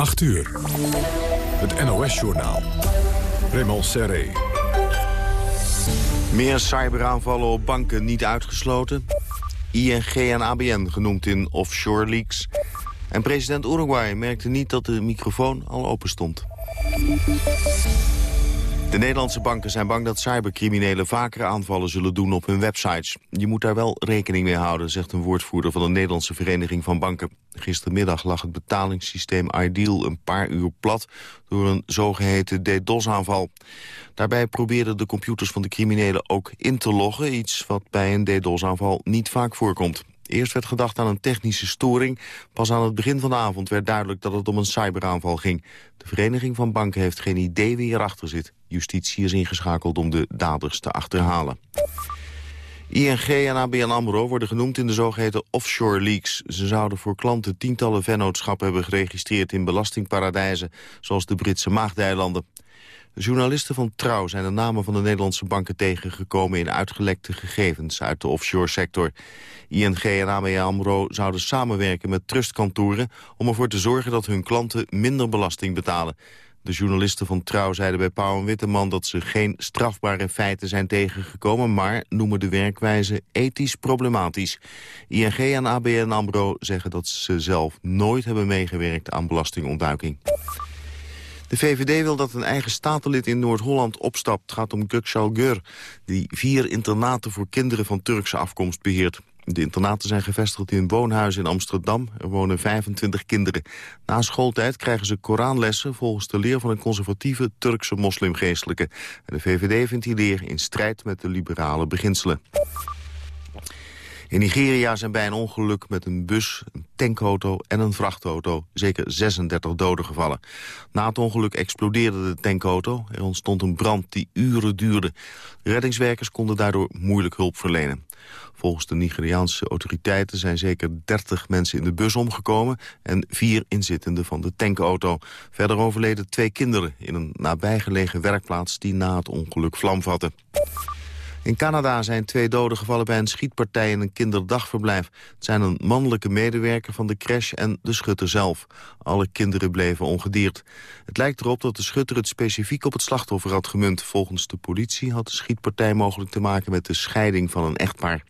8 uur. Het NOS-journaal. Raymond Serré. Meer cyberaanvallen op banken niet uitgesloten. ING en ABN genoemd in offshore leaks. En president Uruguay merkte niet dat de microfoon al open stond. De Nederlandse banken zijn bang dat cybercriminelen vaker aanvallen zullen doen op hun websites. Je moet daar wel rekening mee houden, zegt een woordvoerder van de Nederlandse Vereniging van Banken. Gistermiddag lag het betalingssysteem Ideal een paar uur plat door een zogeheten DDoS-aanval. Daarbij probeerden de computers van de criminelen ook in te loggen, iets wat bij een DDoS-aanval niet vaak voorkomt. Eerst werd gedacht aan een technische storing. Pas aan het begin van de avond werd duidelijk dat het om een cyberaanval ging. De Vereniging van Banken heeft geen idee wie erachter zit. Justitie is ingeschakeld om de daders te achterhalen. ING en ABN AMRO worden genoemd in de zogeheten offshore leaks. Ze zouden voor klanten tientallen vennootschappen hebben geregistreerd in belastingparadijzen, zoals de Britse Maagdeilanden. Journalisten van Trouw zijn de namen van de Nederlandse banken tegengekomen in uitgelekte gegevens uit de offshore sector. ING en ABN AMRO zouden samenwerken met trustkantoren om ervoor te zorgen dat hun klanten minder belasting betalen. De journalisten van Trouw zeiden bij Pauw en Witteman dat ze geen strafbare feiten zijn tegengekomen, maar noemen de werkwijze ethisch problematisch. ING en ABN AMRO zeggen dat ze zelf nooit hebben meegewerkt aan belastingontduiking. De VVD wil dat een eigen statenlid in Noord-Holland opstapt. Het gaat om Göksal Gör, die vier internaten voor kinderen van Turkse afkomst beheert. De internaten zijn gevestigd in woonhuizen in Amsterdam. Er wonen 25 kinderen. Na schooltijd krijgen ze Koranlessen volgens de leer van een conservatieve Turkse moslimgeestelijke. En de VVD vindt die leer in strijd met de liberale beginselen. In Nigeria zijn bij een ongeluk met een bus, een tankauto en een vrachtauto zeker 36 doden gevallen. Na het ongeluk explodeerde de tankauto. Er ontstond een brand die uren duurde. Reddingswerkers konden daardoor moeilijk hulp verlenen. Volgens de Nigeriaanse autoriteiten zijn zeker 30 mensen in de bus omgekomen... en vier inzittenden van de tankauto. Verder overleden twee kinderen in een nabijgelegen werkplaats... die na het ongeluk vlam vatte. In Canada zijn twee doden gevallen bij een schietpartij in een kinderdagverblijf. Het zijn een mannelijke medewerker van de crash en de schutter zelf. Alle kinderen bleven ongedierd. Het lijkt erop dat de schutter het specifiek op het slachtoffer had gemunt. Volgens de politie had de schietpartij mogelijk te maken met de scheiding van een echtpaar.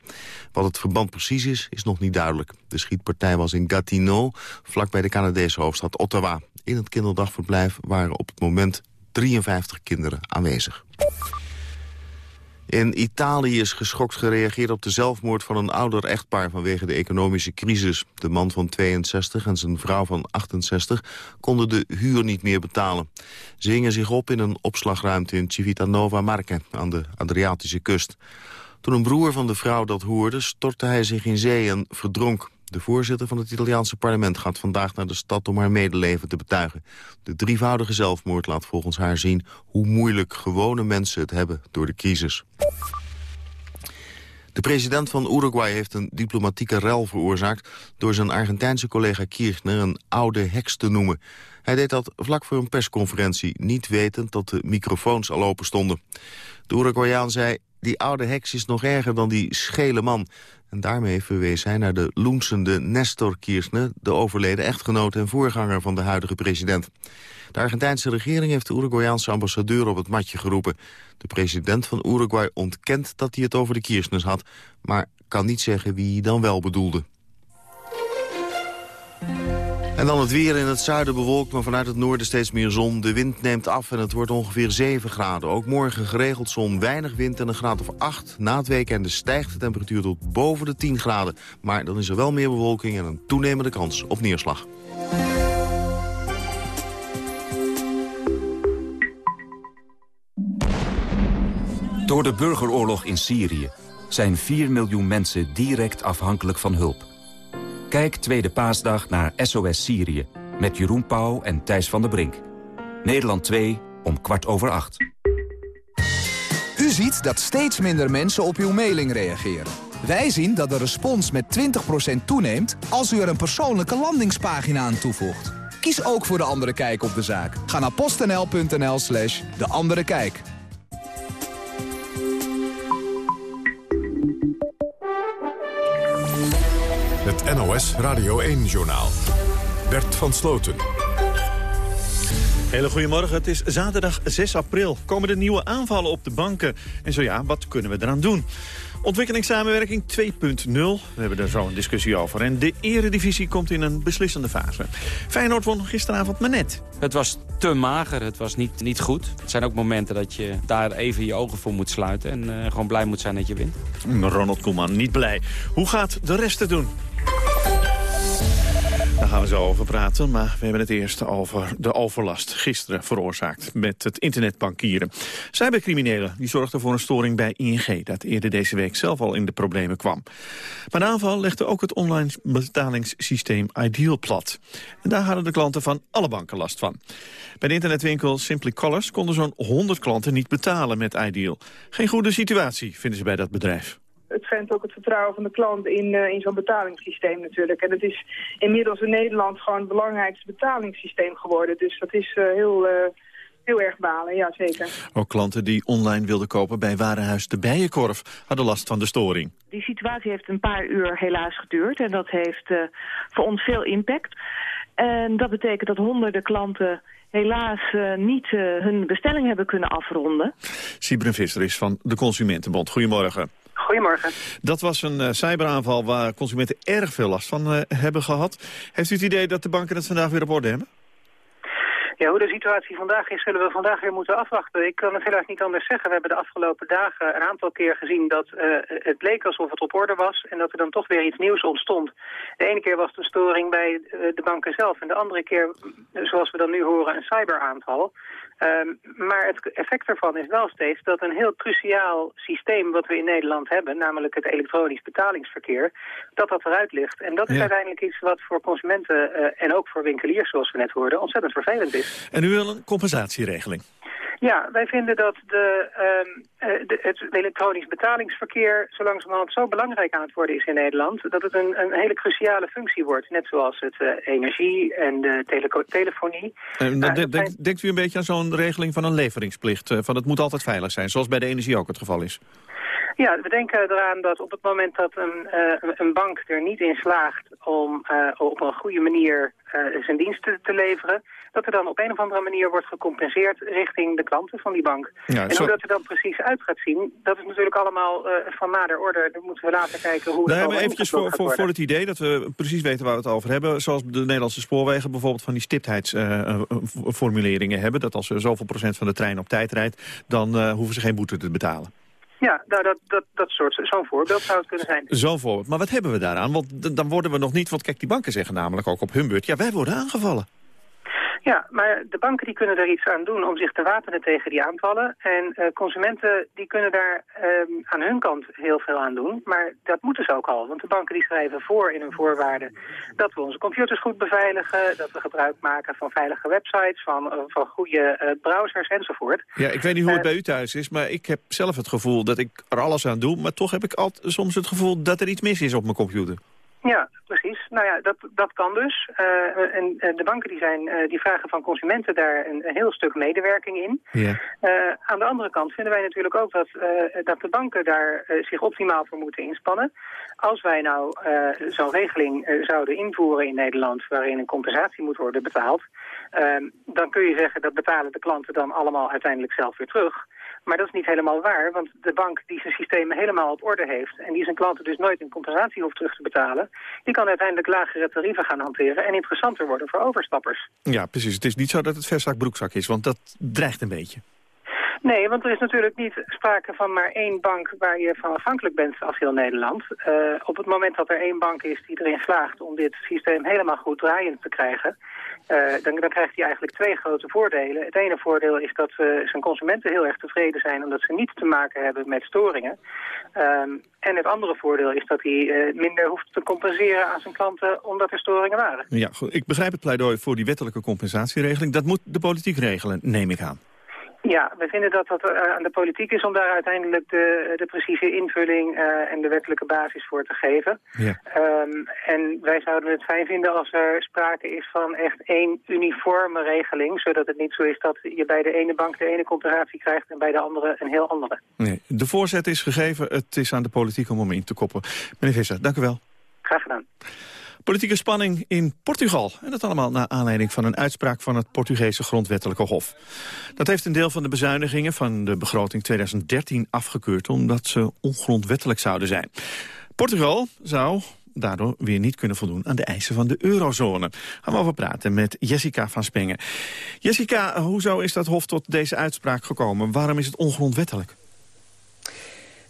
Wat het verband precies is, is nog niet duidelijk. De schietpartij was in Gatineau, vlakbij de Canadese hoofdstad Ottawa. In het kinderdagverblijf waren op het moment 53 kinderen aanwezig. In Italië is geschokt gereageerd op de zelfmoord van een ouder echtpaar vanwege de economische crisis. De man van 62 en zijn vrouw van 68 konden de huur niet meer betalen. Ze hingen zich op in een opslagruimte in Civitanova Marche aan de Adriatische kust. Toen een broer van de vrouw dat hoorde, stortte hij zich in zee en verdronk. De voorzitter van het Italiaanse parlement gaat vandaag naar de stad om haar medeleven te betuigen. De drievoudige zelfmoord laat volgens haar zien hoe moeilijk gewone mensen het hebben door de crisis. De president van Uruguay heeft een diplomatieke rel veroorzaakt... door zijn Argentijnse collega Kirchner een oude heks te noemen. Hij deed dat vlak voor een persconferentie, niet wetend dat de microfoons al open stonden. De Uruguayaan zei, die oude heks is nog erger dan die schele man. En daarmee verwees hij naar de loensende Nestor Kirchner... de overleden echtgenoot en voorganger van de huidige president. De Argentijnse regering heeft de Uruguayaanse ambassadeur op het matje geroepen. De president van Uruguay ontkent dat hij het over de Kirchners had... maar kan niet zeggen wie hij dan wel bedoelde. En dan het weer in het zuiden bewolkt, maar vanuit het noorden steeds meer zon. De wind neemt af en het wordt ongeveer 7 graden. Ook morgen geregeld zon, weinig wind en een graad of 8. Na het weekende stijgt de temperatuur tot boven de 10 graden. Maar dan is er wel meer bewolking en een toenemende kans op neerslag. Door de burgeroorlog in Syrië zijn 4 miljoen mensen direct afhankelijk van hulp. Kijk Tweede Paasdag naar SOS Syrië met Jeroen Pauw en Thijs van der Brink. Nederland 2 om kwart over acht. U ziet dat steeds minder mensen op uw mailing reageren. Wij zien dat de respons met 20% toeneemt als u er een persoonlijke landingspagina aan toevoegt. Kies ook voor De Andere Kijk op de zaak. Ga naar postnl.nl slash De Andere Kijk. Het NOS Radio 1-journaal. Bert van Sloten. Hele goedemorgen, het is zaterdag 6 april. Komen er nieuwe aanvallen op de banken? En zo ja, wat kunnen we eraan doen? Ontwikkelingssamenwerking 2.0. We hebben er zo een discussie over. En de eredivisie komt in een beslissende fase. Feyenoord won gisteravond maar net. Het was te mager, het was niet, niet goed. Het zijn ook momenten dat je daar even je ogen voor moet sluiten... en uh, gewoon blij moet zijn dat je wint. Ronald Koeman niet blij. Hoe gaat de rest het doen? Daar gaan we zo over praten, maar we hebben het eerst over de overlast gisteren veroorzaakt met het internetbankieren. Cybercriminelen die zorgden voor een storing bij ING dat eerder deze week zelf al in de problemen kwam. Maar de aanval legde ook het online betalingssysteem Ideal plat. En daar hadden de klanten van alle banken last van. Bij de internetwinkel Simply Colors konden zo'n 100 klanten niet betalen met Ideal. Geen goede situatie vinden ze bij dat bedrijf het schendt ook het vertrouwen van de klant in, uh, in zo'n betalingssysteem natuurlijk. En het is inmiddels in Nederland gewoon het belangrijkste betalingssysteem geworden. Dus dat is uh, heel... Uh, heel erg balen, ja zeker. Ook klanten die online wilden kopen bij Warenhuis de Bijenkorf hadden last van de storing. Die situatie heeft een paar uur helaas geduurd en dat heeft uh, voor ons veel impact. En dat betekent dat honderden klanten helaas uh, niet uh, hun bestelling hebben kunnen afronden. Sibren Visser is van de Consumentenbond. Goedemorgen. Goedemorgen. Dat was een uh, cyberaanval waar consumenten erg veel last van uh, hebben gehad. Heeft u het idee dat de banken het vandaag weer op orde hebben? Ja, hoe de situatie vandaag is, zullen we vandaag weer moeten afwachten. Ik kan het helaas niet anders zeggen. We hebben de afgelopen dagen een aantal keer gezien dat uh, het leek alsof het op orde was... en dat er dan toch weer iets nieuws ontstond. De ene keer was het een storing bij de banken zelf... en de andere keer, zoals we dan nu horen, een cyberaanval. Um, maar het effect ervan is wel steeds dat een heel cruciaal systeem wat we in Nederland hebben, namelijk het elektronisch betalingsverkeer, dat dat eruit ligt. En dat is ja. uiteindelijk iets wat voor consumenten uh, en ook voor winkeliers, zoals we net hoorden, ontzettend vervelend is. En u wil een compensatieregeling? Ja, wij vinden dat de, um, de, het elektronisch betalingsverkeer zo langzamerhand zo belangrijk aan het worden is in Nederland, dat het een, een hele cruciale functie wordt. Net zoals het uh, energie en de tele telefonie. Uh, uh, de, zijn... Denkt u een beetje aan zo'n regeling van een leveringsplicht? van het moet altijd veilig zijn, zoals bij de energie ook het geval is? Ja, we denken eraan dat op het moment dat een, uh, een bank er niet in slaagt om uh, op een goede manier uh, zijn diensten te leveren, dat er dan op een of andere manier wordt gecompenseerd richting de klanten van die bank. Ja, en zo... hoe dat er dan precies uit gaat zien, dat is natuurlijk allemaal van nader orde. Dan moeten we later kijken hoe het nee, maar eventjes voor, voor, voor het idee dat we precies weten waar we het over hebben. Zoals de Nederlandse spoorwegen bijvoorbeeld van die stiptheidsformuleringen hebben. Dat als er zoveel procent van de trein op tijd rijdt, dan hoeven ze geen boete te betalen. Ja, nou, dat, dat, dat soort, zo'n voorbeeld zou het kunnen zijn. Zo'n voorbeeld. Maar wat hebben we daaraan? Want dan worden we nog niet... Want kijk, die banken zeggen namelijk ook op hun beurt... ja, wij worden aangevallen. Ja, maar de banken die kunnen er iets aan doen om zich te wapenen tegen die aanvallen. En uh, consumenten die kunnen daar um, aan hun kant heel veel aan doen. Maar dat moeten ze ook al. Want de banken die schrijven voor in hun voorwaarden dat we onze computers goed beveiligen. Dat we gebruik maken van veilige websites, van, uh, van goede uh, browsers enzovoort. Ja, ik weet niet hoe het bij u thuis is, maar ik heb zelf het gevoel dat ik er alles aan doe. Maar toch heb ik altijd soms het gevoel dat er iets mis is op mijn computer. Ja, precies. Nou ja, dat, dat kan dus. Uh, en uh, de banken die, zijn, uh, die vragen van consumenten daar een, een heel stuk medewerking in. Ja. aan de andere kant vinden wij natuurlijk ook dat, dat de banken daar zich optimaal voor moeten inspannen. Als wij nou zo'n regeling zouden invoeren in Nederland waarin een compensatie moet worden betaald, dan kun je zeggen dat betalen de klanten dan allemaal uiteindelijk zelf weer terug. Maar dat is niet helemaal waar, want de bank die zijn systemen helemaal op orde heeft... en die zijn klanten dus nooit een compensatie hoeft terug te betalen... die kan uiteindelijk lagere tarieven gaan hanteren en interessanter worden voor overstappers. Ja, precies. Het is niet zo dat het verzak broekzak is, want dat dreigt een beetje. Nee, want er is natuurlijk niet sprake van maar één bank waar je van afhankelijk bent als heel Nederland. Uh, op het moment dat er één bank is die erin slaagt om dit systeem helemaal goed draaiend te krijgen... Uh, dan, krijgt hij eigenlijk twee grote voordelen. Het ene voordeel is dat uh, zijn consumenten heel erg tevreden zijn... omdat ze niet te maken hebben met storingen. Um, en het andere voordeel is dat hij minder hoeft te compenseren aan zijn klanten... omdat er storingen waren. Ja, goed. Ik begrijp het pleidooi voor die wettelijke compensatieregeling. Dat moet de politiek regelen, neem ik aan. Ja, we vinden dat dat uh, aan de politiek is om daar uiteindelijk de, de precieze invulling uh, en de wettelijke basis voor te geven. Ja. Um, en wij zouden het fijn vinden als er sprake is van echt één uniforme regeling, zodat het niet zo is dat je bij de ene bank de ene compensatie krijgt en bij de andere een heel andere. Nee, de voorzet is gegeven, het is aan de politiek om hem in te koppen. Meneer Visser, dank u wel. Graag gedaan. Politieke spanning in Portugal. En dat allemaal naar aanleiding van een uitspraak van het Portugese grondwettelijke hof. Dat heeft een deel van de bezuinigingen van de begroting 2013 afgekeurd... omdat ze ongrondwettelijk zouden zijn. Portugal zou daardoor weer niet kunnen voldoen aan de eisen van de eurozone. Gaan we over praten met Jessica van Spengen. Jessica, hoezo is dat Hof tot deze uitspraak gekomen? Waarom is het ongrondwettelijk?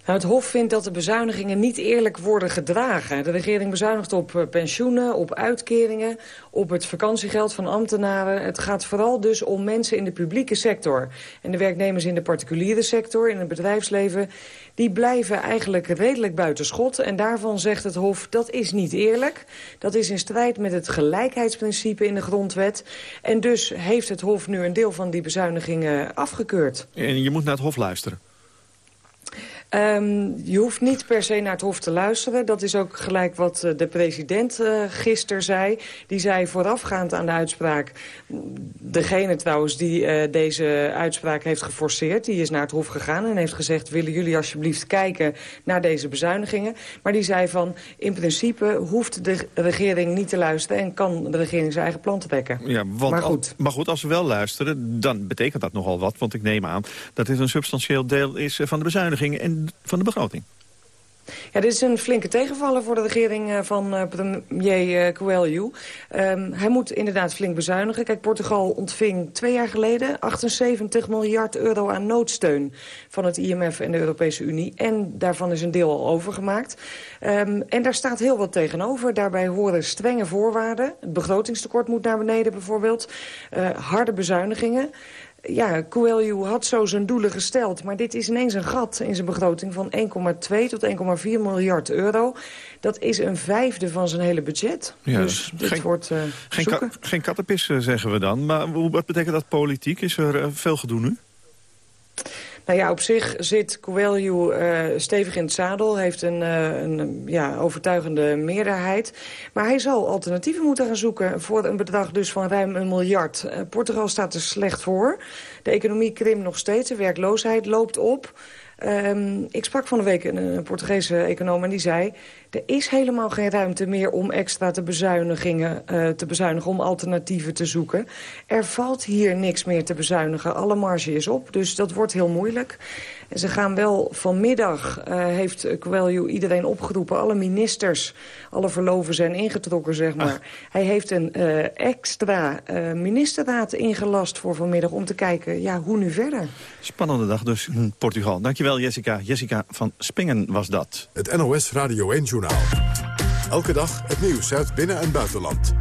Nou, het Hof vindt dat de bezuinigingen niet eerlijk worden gedragen. De regering bezuinigt op eh, pensioenen, op uitkeringen, op het vakantiegeld van ambtenaren. Het gaat vooral dus om mensen in de publieke sector. En de werknemers in de particuliere sector, in het bedrijfsleven... die blijven eigenlijk redelijk buiten schot. En daarvan zegt het Hof, dat is niet eerlijk. Dat is in strijd met het gelijkheidsprincipe in de grondwet. En dus heeft het Hof nu een deel van die bezuinigingen afgekeurd. En je moet naar het Hof luisteren. Um, je hoeft niet per se naar het Hof te luisteren. Dat is ook gelijk wat uh, de president uh, gisteren zei. Die zei voorafgaand aan de uitspraak... degene trouwens die uh, deze uitspraak heeft geforceerd... die is naar het Hof gegaan en heeft gezegd... willen jullie alsjeblieft kijken naar deze bezuinigingen. Maar die zei van, in principe hoeft de regering niet te luisteren... en kan de regering zijn eigen plan trekken. Ja, want maar, goed. Al, maar goed, als we wel luisteren, dan betekent dat nogal wat. Want ik neem aan dat dit een substantieel deel is van de bezuinigingen... En van de begroting. Ja, dit is een flinke tegenvaller voor de regering eh, van uh, premier uh, Coelho. Um, hij moet inderdaad flink bezuinigen. Kijk, Portugal ontving twee jaar geleden 78 miljard euro aan noodsteun van het IMF en de Europese Unie. En daarvan is een deel al overgemaakt. Um, en daar staat heel wat tegenover. Daarbij horen strenge voorwaarden. Het begrotingstekort moet naar beneden bijvoorbeeld. Uh, harde bezuinigingen ja, Coelho had zo zijn doelen gesteld. Maar dit is ineens een gat in zijn begroting van 1,2 tot 1,4 miljard euro. Dat is een vijfde van zijn hele budget. Ja, dus dit geen, wordt uh, geen, ka geen kattenpissen, zeggen we dan. Maar wat betekent dat politiek? Is er uh, veel gedoe nu? Nou ja, op zich zit Coelho uh, stevig in het zadel. Heeft een, uh, een ja, overtuigende meerderheid. Maar hij zal alternatieven moeten gaan zoeken... voor een bedrag dus van ruim een miljard. Portugal staat er slecht voor. De economie krimpt nog steeds. De werkloosheid loopt op. Um, ik sprak van de week een, een Portugese econoom en die zei... er is helemaal geen ruimte meer om extra te, bezuinigingen, uh, te bezuinigen... om alternatieven te zoeken. Er valt hier niks meer te bezuinigen. Alle marge is op, dus dat wordt heel moeilijk. En ze gaan wel vanmiddag, uh, heeft Coelho iedereen opgeroepen... alle ministers, alle verloven zijn ingetrokken, zeg maar. Ach. Hij heeft een uh, extra uh, ministerraad ingelast voor vanmiddag... om te kijken, ja, hoe nu verder? Spannende dag dus in Portugal. Dankjewel, Jessica. Jessica van Spingen was dat. Het NOS Radio 1-journaal. Elke dag het nieuws uit binnen- en buitenland.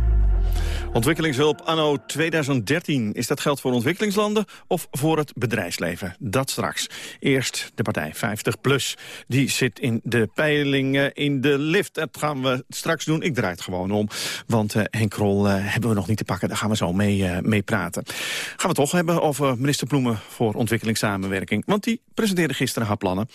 Ontwikkelingshulp anno 2013. Is dat geld voor ontwikkelingslanden of voor het bedrijfsleven? Dat straks. Eerst de partij 50PLUS. Die zit in de peilingen in de lift. Dat gaan we straks doen. Ik draai het gewoon om. Want uh, Henk uh, hebben we nog niet te pakken. Daar gaan we zo mee, uh, mee praten. Gaan we toch hebben over minister Ploemen voor ontwikkelingssamenwerking. Want die presenteerde gisteren haar plannen.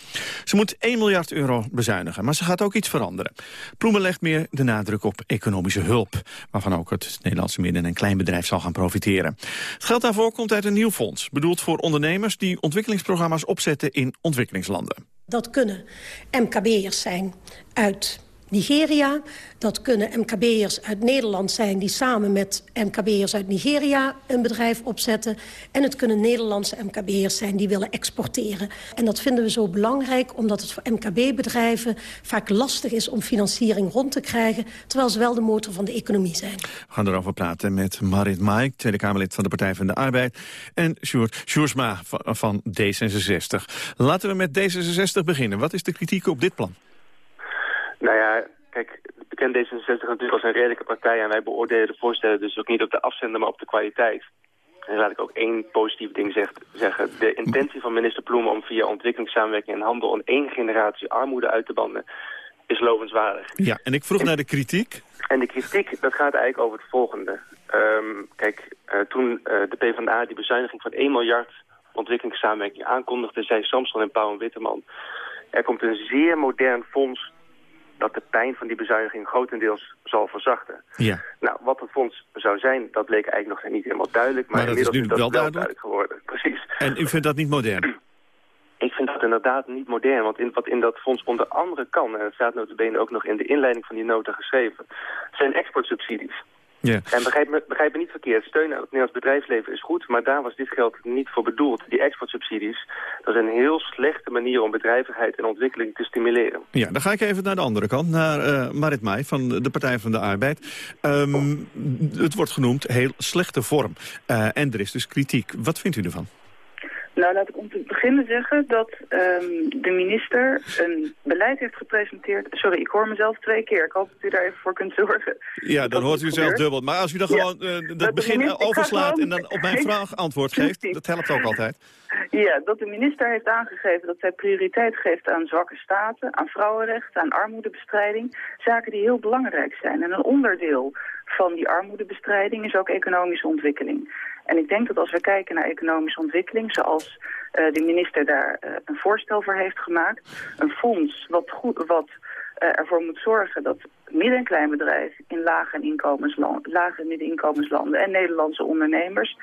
Ze moet 1 miljard euro bezuinigen. Maar ze gaat ook iets veranderen. Ploemen legt meer de nadruk op economische hulp. Waarvan ook het Nederlands Nederlandse midden- en kleinbedrijf zal gaan profiteren. Het geld daarvoor komt uit een nieuw fonds, bedoeld voor ondernemers die ontwikkelingsprogramma's opzetten in ontwikkelingslanden. Dat kunnen MKB'ers zijn uit Nigeria. Dat kunnen MKB'ers uit Nederland zijn die samen met MKB'ers uit Nigeria een bedrijf opzetten. En het kunnen Nederlandse MKB'ers zijn die willen exporteren. En dat vinden we zo belangrijk omdat het voor MKB-bedrijven vaak lastig is om financiering rond te krijgen. Terwijl ze wel de motor van de economie zijn. We gaan erover praten met Marit Maik, Tweede Kamerlid van de Partij van de Arbeid. En Sjoerd Sjoersma van D66. Laten we met D66 beginnen. Wat is de kritiek op dit plan? Nou ja, kijk, bekend D66 natuurlijk als een redelijke partij... en wij beoordelen de voorstellen dus ook niet op de afzender, maar op de kwaliteit. En laat ik ook één positief ding zeg, zeggen. De intentie van minister Ploemen om via ontwikkelingssamenwerking en handel... een één generatie armoede uit te banden, is lovenswaardig. Ja, en ik vroeg naar de kritiek. En de kritiek, dat gaat eigenlijk over het volgende. Um, kijk, uh, toen uh, de PvdA die bezuiniging van 1 miljard ontwikkelingssamenwerking aankondigde... zei Samson en Pauw en Witteman... er komt een zeer modern fonds dat de pijn van die bezuiniging grotendeels zal verzachten. Ja. Nou, wat het fonds zou zijn, dat bleek eigenlijk nog niet helemaal duidelijk. Maar, maar dat is nu is dat wel duidelijk. duidelijk geworden. Precies. En u vindt dat niet modern? Ik vind dat inderdaad niet modern. Want in, wat in dat fonds onder andere kan, en het staat bene ook nog in de inleiding van die nota geschreven, zijn exportsubsidies. Ja. En begrijp me, begrijp me niet verkeerd, steun aan het Nederlands bedrijfsleven is goed, maar daar was dit geld niet voor bedoeld. Die exportsubsidies, dat is een heel slechte manier om bedrijvigheid en ontwikkeling te stimuleren. Ja, dan ga ik even naar de andere kant, naar uh, Marit Mai van de Partij van de Arbeid. Um, het wordt genoemd heel slechte vorm. Uh, en er is dus kritiek. Wat vindt u ervan? Nou, laat ik om te beginnen zeggen dat um, de minister een beleid heeft gepresenteerd. Sorry, ik hoor mezelf twee keer. Ik hoop dat u daar even voor kunt zorgen. Ja, dan hoort u zelf dubbel. Maar als u dan gewoon ja, uh, het begin minister, overslaat en dan op mijn vraag antwoord geeft, dat helpt ook altijd. Ja, dat de minister heeft aangegeven dat zij prioriteit geeft aan zwakke staten, aan vrouwenrechten, aan armoedebestrijding. Zaken die heel belangrijk zijn. En een onderdeel van die armoedebestrijding is ook economische ontwikkeling. En ik denk dat als we kijken naar economische ontwikkeling, zoals uh, de minister daar uh, een voorstel voor heeft gemaakt, een fonds wat, goed, wat uh, ervoor moet zorgen dat midden- en kleinbedrijven in lage, inkomensland, lage en middeninkomenslanden en Nederlandse ondernemers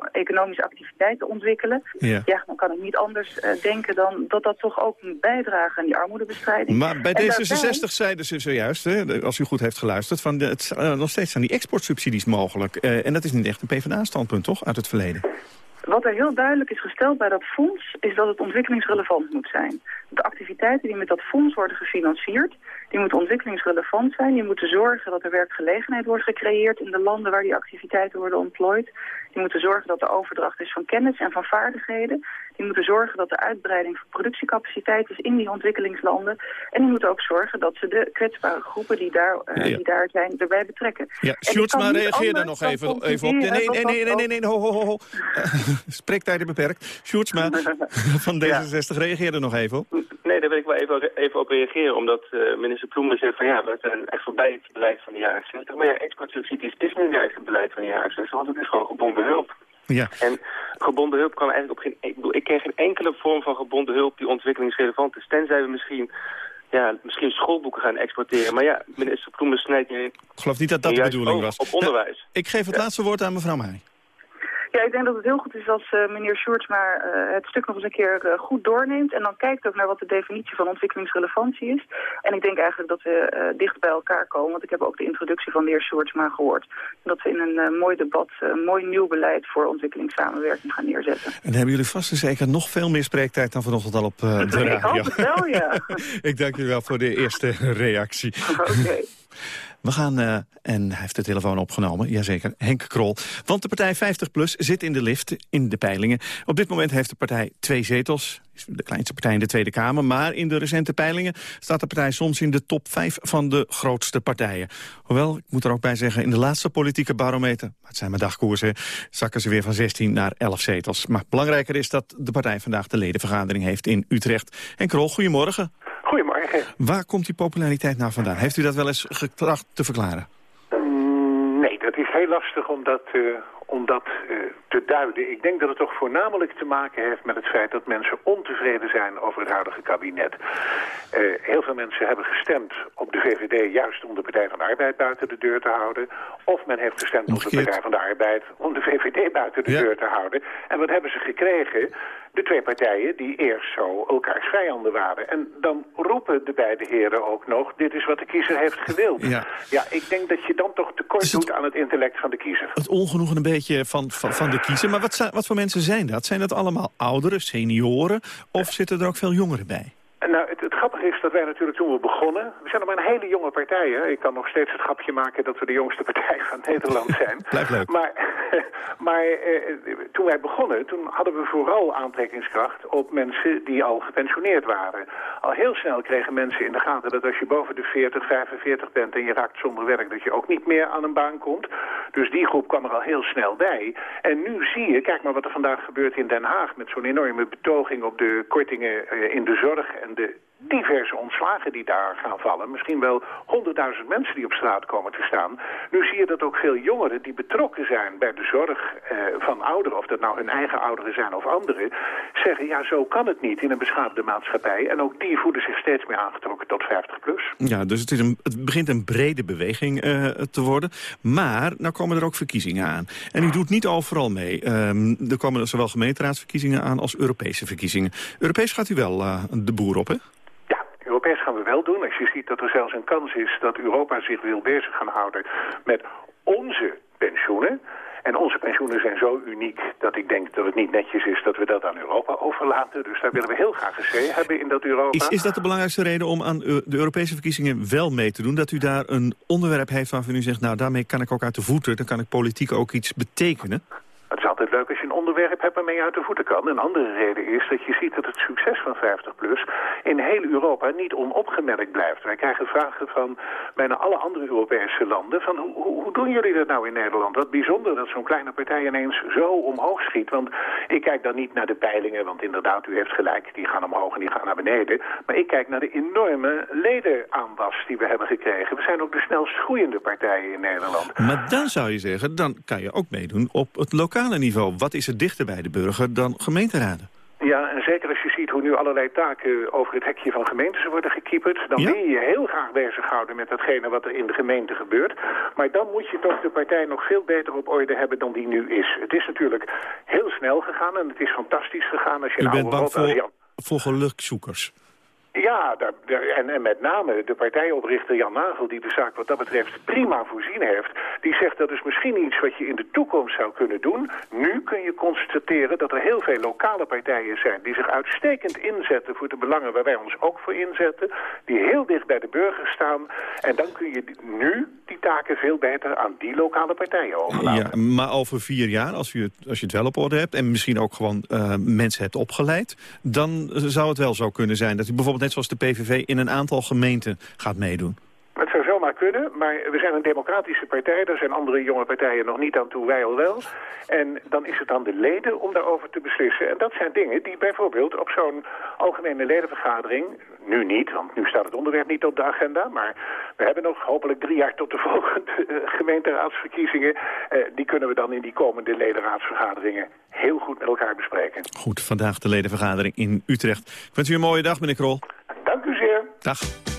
economische activiteiten ontwikkelen. Ja. ja, dan kan ik niet anders uh, denken dan dat dat toch ook moet bijdragen aan die armoedebestrijding. Maar bij en D66 daarbij... zeiden ze zojuist, hè, als u goed heeft geluisterd, van de, het, uh, nog steeds zijn die exportsubsidies mogelijk. Uh, en dat is niet echt een PvdA-standpunt, toch, uit het verleden? Wat er heel duidelijk is gesteld bij dat fonds, is dat het ontwikkelingsrelevant moet zijn. De activiteiten die met dat fonds worden gefinancierd, die moeten ontwikkelingsrelevant zijn. Die moeten zorgen dat er werkgelegenheid wordt gecreëerd in de landen waar die activiteiten worden ontplooid. Die moeten zorgen dat er overdracht is van kennis en van vaardigheden. Die moeten zorgen dat er uitbreiding van productiecapaciteit is in die ontwikkelingslanden. En die moeten ook zorgen dat ze de kwetsbare groepen die daar, uh, ja. die daar zijn erbij betrekken. Ja, Sjoerdsma, reageer daar nog even, even op. Nee, nee, nee, nee, nee, nee, nee, ho, ho, ho. Spreektijden beperkt. Sjoerdsma van D66, reageer er nog even op. Nee, daar wil ik wel even, even op reageren, omdat uh, minister Ploemen zegt van ja, we zijn echt voorbij het beleid van de jaren 60. Maar ja, exportsubsidies is niet juist het beleid van de jaren 60, want het is gewoon gebonden hulp. Ja. En gebonden hulp kan eigenlijk op geen... Ik, bedoel, ik ken geen enkele vorm van gebonden hulp die ontwikkelingsrelevant is. Tenzij we misschien, ja, misschien schoolboeken gaan exporteren. Maar ja, minister Ploemen snijdt. Ik geloof niet dat dat de bedoeling was. Op onderwijs. Nou, ik geef het ja. laatste woord aan mevrouw Meij. Ja, ik denk dat het heel goed is als uh, meneer Sjoerdsma uh, het stuk nog eens een keer uh, goed doorneemt. En dan kijkt ook naar wat de definitie van ontwikkelingsrelevantie is. En ik denk eigenlijk dat we dicht bij elkaar komen. Want ik heb ook de introductie van de heer Sjoerdsma gehoord. Dat we in een mooi debat een mooi nieuw beleid voor ontwikkelingssamenwerking gaan neerzetten. En hebben jullie vast en zeker nog veel meer spreektijd dan vanochtend al op de radio. Ik hoop het wel, ja. ik dank jullie wel voor de eerste reactie. Oké. Okay. We gaan, uh, en hij heeft de telefoon opgenomen, jazeker, Henk Krol. Want de partij 50PLUS zit in de lift in de peilingen. Op dit moment heeft de partij twee zetels. Is de kleinste partij in de Tweede Kamer. Maar in de recente peilingen staat de partij soms in de top 5 van de grootste partijen. Hoewel, ik moet er ook bij zeggen, in de laatste politieke barometer... maar het zijn maar dagkoersen, zakken ze weer van 16 naar 11 zetels. Maar belangrijker is dat de partij vandaag de ledenvergadering heeft in Utrecht. Henk Krol, goedemorgen. Waar komt die populariteit nou vandaan? Heeft u dat wel eens getracht te verklaren? Mm, nee, dat is heel lastig om dat, uh, om dat uh, te duiden. Ik denk dat het toch voornamelijk te maken heeft met het feit dat mensen ontevreden zijn over het huidige kabinet. Uh, heel veel mensen hebben gestemd op de VVD juist om de Partij van de Arbeid buiten de deur te houden. Of men heeft gestemd op de Partij van de Arbeid om de VVD buiten de ja. deur te houden. En wat hebben ze gekregen? De twee partijen die eerst zo elkaars vijanden waren. En dan roepen de beide heren ook nog, dit is wat de kiezer heeft gewild. Ja, ja ik denk dat je dan toch tekort het, doet aan het intellect van de kiezer. Het ongenoegen een beetje van, van, van de kiezer. Maar wat, wat voor mensen zijn dat? Zijn dat allemaal ouderen, senioren? Of zitten er ook veel jongeren bij? Nou, het, het, grappige is dat wij natuurlijk toen we begonnen... We zijn nog maar een hele jonge partij, hè? Ik kan nog steeds het grapje maken dat we de jongste partij van Nederland zijn. Blijft leuk. Maar, maar eh, toen wij begonnen, toen hadden we vooral aantrekkingskracht op mensen die al gepensioneerd waren. Al heel snel kregen mensen in de gaten dat als je boven de 40, 45 bent en je raakt zonder werk... dat je ook niet meer aan een baan komt. Dus die groep kwam er al heel snel bij. En nu zie je, kijk maar wat er vandaag gebeurt in Den Haag... met zo'n enorme betoging op de kortingen uh, in de zorg... en de diverse ontslagen die daar gaan vallen. Misschien wel honderdduizend mensen die op straat komen te staan. Nu zie je dat ook veel jongeren die betrokken zijn bij de zorg eh, van ouderen... of dat nou hun eigen ouderen zijn of anderen... zeggen, ja, zo kan het niet in een beschaafde maatschappij. En ook die voelen zich steeds meer aangetrokken tot 50 plus. Ja, dus het, is een, het begint een brede beweging eh, te worden. Maar nou komen er ook verkiezingen aan. En u doet niet overal mee. Ehm, er komen zowel gemeenteraadsverkiezingen aan als Europese verkiezingen. Europees gaat u wel uh, de boer op, hè? Europees gaan we wel doen. Als je ziet dat er zelfs een kans is dat Europa zich wil bezig gaan houden met onze pensioenen. En onze pensioenen zijn zo uniek dat ik denk dat het niet netjes is dat we dat aan Europa overlaten. Dus daar willen we heel graag een hebben in dat Europa. Is, is dat de belangrijkste reden om aan de Europese verkiezingen wel mee te doen? Dat u daar een onderwerp heeft waarvan u zegt, nou daarmee kan ik ook uit de voeten. Dan kan ik politiek ook iets betekenen. Het is altijd leuk als je een onderwerp hebt waarmee je uit de voeten kan. Een andere reden is dat je ziet dat het succes van 50PLUS in heel Europa niet onopgemerkt blijft. Wij krijgen vragen van bijna alle andere Europese landen van hoe, hoe, doen jullie dat nou in Nederland? Wat bijzonder dat zo'n kleine partij ineens zo omhoog schiet. Want ik kijk dan niet naar de peilingen, want inderdaad, u heeft gelijk, die gaan omhoog en die gaan naar beneden. Maar ik kijk naar de enorme ledenaanwas die we hebben gekregen. We zijn ook de snelst groeiende partijen in Nederland. Maar dan zou je zeggen, dan kan je ook meedoen op het lokale niveau. Wat is er dichter bij de burger dan gemeenteraden? Ja, en zeker als je ziet hoe nu allerlei taken over het hekje van gemeentes worden gekieperd... dan wil je je heel graag bezighouden met datgene wat er in de gemeente gebeurt. Maar dan moet je toch de partij nog veel beter op orde hebben dan die nu is. Het is natuurlijk heel snel gegaan en het is fantastisch gegaan als je... U bent bang voor, voor gelukzoekers? Ja, en, en, met name de partijoprichter Jan Nagel, die de zaak wat dat betreft prima voorzien heeft, die zegt dat is misschien iets wat je in de toekomst zou kunnen doen. Nu kun je constateren dat er heel veel lokale partijen zijn die zich uitstekend inzetten voor de belangen waar wij ons ook voor inzetten, die heel dicht bij de burger staan. En dan kun je nu die taken veel beter aan die lokale partijen overlaten. Ja, maar over vier jaar, als, het, als je het wel op orde hebt en misschien ook gewoon uh, mensen hebt opgeleid, dan zou het wel zo kunnen zijn dat u bijvoorbeeld net zoals de PVV in een aantal gemeenten gaat meedoen? Kunnen, maar we zijn een democratische partij. Daar zijn andere jonge partijen nog niet aan toe, wij al wel. En dan is het aan de leden om daarover te beslissen. En dat zijn dingen die bijvoorbeeld op zo'n algemene ledenvergadering... nu niet, want nu staat het onderwerp niet op de agenda... maar we hebben nog hopelijk drie jaar tot de volgende uh, gemeenteraadsverkiezingen. Uh, die kunnen we dan in die komende ledenraadsvergaderingen heel goed met elkaar bespreken. Goed, vandaag de ledenvergadering in Utrecht. Ik wens u een mooie dag, meneer Krol. Dank u zeer. Dag.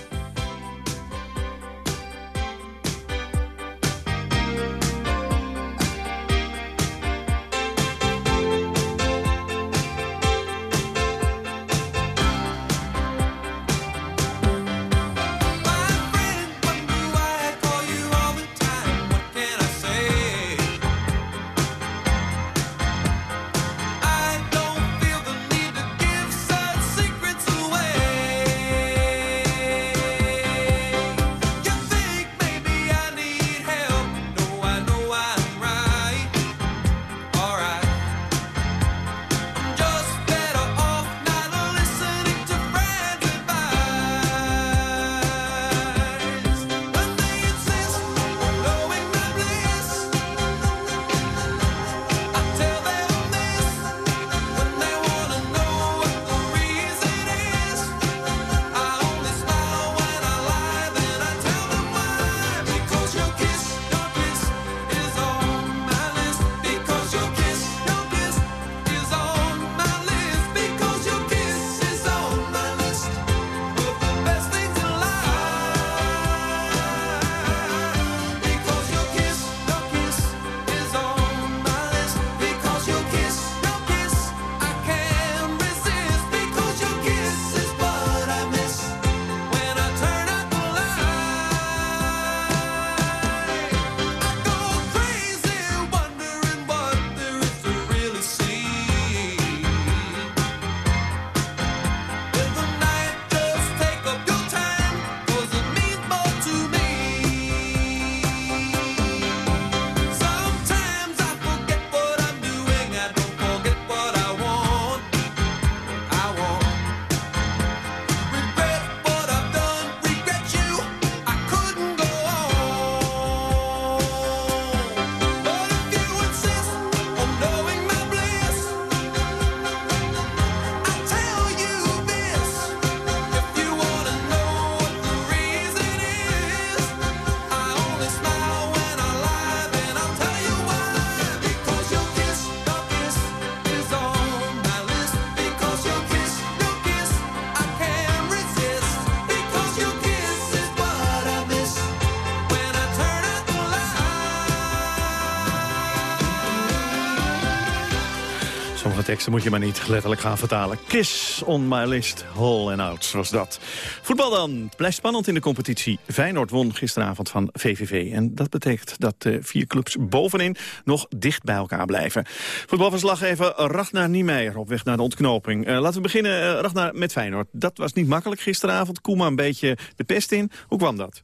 Teksten moet je maar niet letterlijk gaan vertalen. Kiss on my list, Hall and Out was dat. Voetbal dan. Blijft spannend in de competitie. Feyenoord won gisteravond van VVV. En dat betekent dat de vier clubs bovenin nog dicht bij elkaar blijven. Voetbalverslaggever Ragnar Niemeyer op weg naar de ontknoping. Uh, laten we beginnen, uh, met Feyenoord. Dat was niet makkelijk gisteravond. Koema een beetje de pest in. Hoe kwam dat?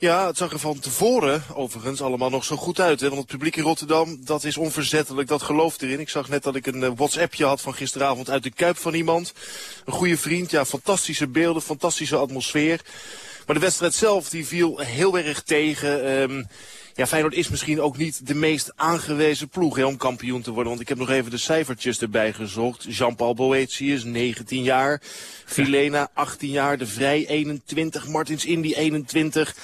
Ja, het zag er van tevoren overigens allemaal nog zo goed uit. Hè? Want het publiek in Rotterdam, dat is onverzettelijk, dat gelooft erin. Ik zag net dat ik een uh, WhatsAppje had van gisteravond uit de Kuip van iemand. Een goede vriend, ja, fantastische beelden, fantastische atmosfeer. Maar de wedstrijd zelf, die viel heel erg tegen. Um, ja, Feyenoord is misschien ook niet de meest aangewezen ploeg hè, om kampioen te worden. Want ik heb nog even de cijfertjes erbij gezocht. Jean-Paul Boetius, 19 jaar. Filena, 18 jaar. De Vrij, 21. Martins Indy, 21.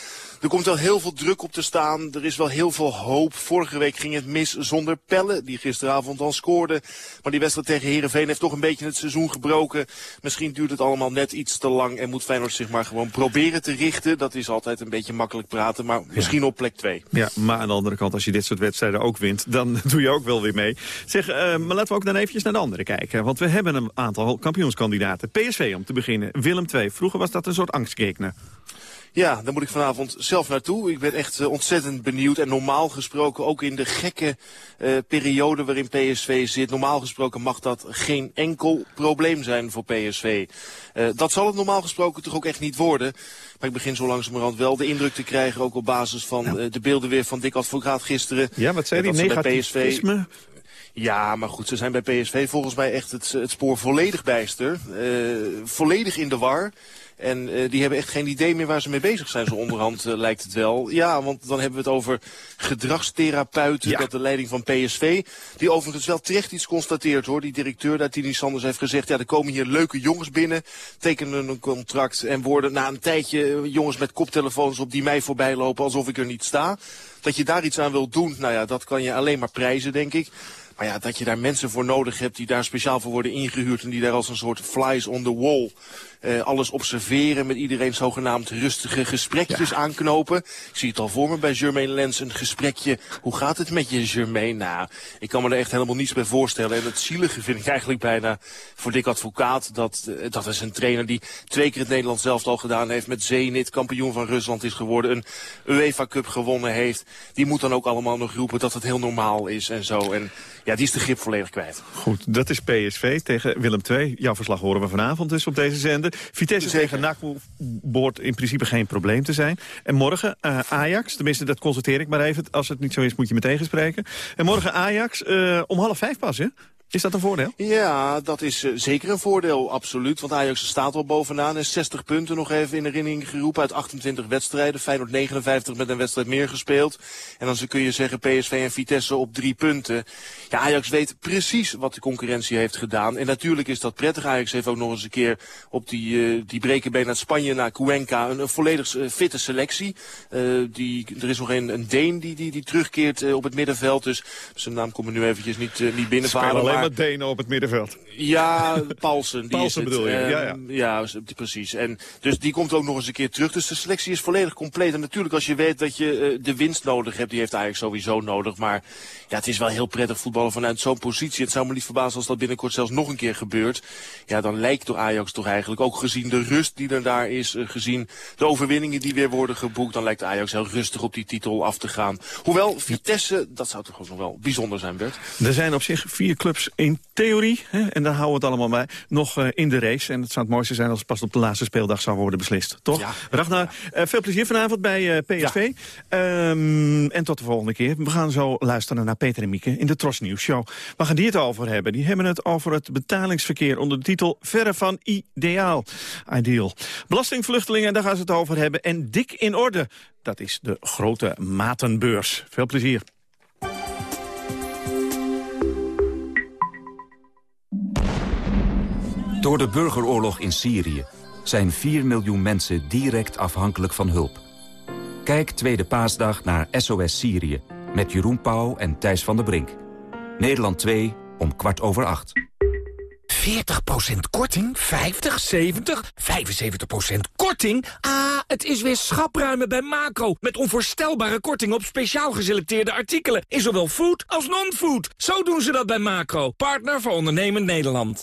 Er komt wel heel veel druk op te staan. Er is wel heel veel hoop. Vorige week ging het mis zonder Pelle, die gisteravond al scoorde. Maar die wedstrijd tegen Heerenveen heeft toch een beetje het seizoen gebroken. Misschien duurt het allemaal net iets te lang en moet Feyenoord zich maar gewoon proberen te richten. Dat is altijd een beetje makkelijk praten, maar misschien op plek 2. Ja, maar aan de andere kant, als je dit soort wedstrijden ook wint, dan doe je ook wel weer mee. Zeg, uh, maar laten we ook dan eventjes naar de andere kijken. Want we hebben een aantal kampioenskandidaten. PSV om te beginnen, Willem II. Vroeger was dat een soort angstgekner. Ja, daar moet ik vanavond zelf naartoe. Ik ben echt uh, ontzettend benieuwd. En normaal gesproken, ook in de gekke uh, periode waarin PSV zit... normaal gesproken mag dat geen enkel probleem zijn voor PSV. Uh, dat zal het normaal gesproken toch ook echt niet worden. Maar ik begin zo langzamerhand wel de indruk te krijgen... ook op basis van de beelden weer van Dick Advocaat gisteren. Ja, wat zei die? Negativisme? Ja, maar goed, ze zijn bij PSV volgens mij echt het, het spoor volledig bijster. volledig in de war. En uh, die hebben echt geen idee meer waar ze mee bezig zijn, zo onderhand uh, lijkt het wel. Ja, want dan hebben we het over gedragstherapeuten, ja. dat de leiding van PSV. Die overigens wel terecht iets constateert hoor. Die directeur daar, Tini Sanders, heeft gezegd... ja, er komen hier leuke jongens binnen, tekenen een contract... en worden na een tijdje jongens met koptelefoons op die mij voorbij lopen... alsof ik er niet sta. Dat je daar iets aan wilt doen, nou ja, dat kan je alleen maar prijzen, denk ik. Maar ja, dat je daar mensen voor nodig hebt die daar speciaal voor worden ingehuurd... en die daar als een soort flies on the wall uh, alles observeren... met iedereen zogenaamd rustige gesprekjes ja. aanknopen. Ik zie het al voor me bij Germain Lens, een gesprekje. Hoe gaat het met je, Germain? Nou, ik kan me er echt helemaal niets bij voorstellen. En het zielige vind ik eigenlijk bijna voor Dick Advocaat... dat, uh, dat is een trainer die twee keer het Nederlands zelf al gedaan heeft... met Zenit, kampioen van Rusland is geworden... een UEFA Cup gewonnen heeft. Die moet dan ook allemaal nog roepen dat het heel normaal is en zo. En ja, die is de grip volledig kwijt. Goed, dat is PSV tegen Willem II. Jouw verslag horen we vanavond dus op deze zender. Vitesse Zeker. tegen NAC behoort in principe geen probleem te zijn. En morgen uh, Ajax, tenminste dat constateer ik maar even. Als het niet zo is moet je me tegenspreken. En morgen Ajax uh, om half vijf pas, hè? Is dat een voordeel? Ja, dat is uh, zeker een voordeel, absoluut. Want Ajax staat al bovenaan en 60 punten nog even in herinnering geroepen uit 28 wedstrijden. Feyenoord 59 met een wedstrijd meer gespeeld. En dan kun je zeggen PSV en Vitesse op drie punten. Ja, Ajax weet precies wat de concurrentie heeft gedaan. En natuurlijk is dat prettig. Ajax heeft ook nog eens een keer op die, uh, die brekenbeen uit Spanje naar Cuenca een, een volledig uh, fitte selectie. Uh, die, er is nog een, een Deen die, die, die terugkeert uh, op het middenveld. Dus zijn naam komt me nu eventjes niet, uh, niet binnenvaren. Alleen maar Denen op het middenveld. Ja, Paulsen. Die Paulsen is bedoel je, um, ja, ja. Ja, precies. En dus die komt ook nog eens een keer terug. Dus de selectie is volledig compleet. En natuurlijk als je weet dat je uh, de winst nodig hebt, die heeft Ajax sowieso nodig. Maar ja, het is wel heel prettig voetballen vanuit zo'n positie. Het zou me niet verbazen als dat binnenkort zelfs nog een keer gebeurt. Ja, dan lijkt door Ajax toch eigenlijk, ook gezien de rust die er daar is, uh, gezien de overwinningen die weer worden geboekt, dan lijkt Ajax heel rustig op die titel af te gaan. Hoewel, Vitesse, dat zou toch ook nog wel bijzonder zijn, Bert. Er zijn op zich vier clubs in theorie, hè, en daar houden we het allemaal bij, nog uh, in de race. En het zou het mooiste zijn als het pas op de laatste speeldag zou worden beslist, toch? Ja. Ragnar, uh, veel plezier vanavond bij uh, PSV. Ja. Um, en tot de volgende keer. We gaan zo luisteren naar Peter en Mieke in de Tros Nieuws Show. Waar gaan die het over hebben? Die hebben het over het betalingsverkeer onder de titel Verre van Ideaal. Ideal. Belastingvluchtelingen, daar gaan ze het over hebben. En dik in orde. Dat is de grote matenbeurs. Veel plezier. Door de burgeroorlog in Syrië zijn 4 miljoen mensen direct afhankelijk van hulp. Kijk Tweede Paasdag naar SOS Syrië met Jeroen Pauw en Thijs van der Brink. Nederland 2 om kwart over acht. 40% korting? 50, 70, 75% korting? Ah, het is weer schapruimen bij Macro. Met onvoorstelbare korting op speciaal geselecteerde artikelen. In zowel food als non-food. Zo doen ze dat bij Macro. Partner voor ondernemend Nederland.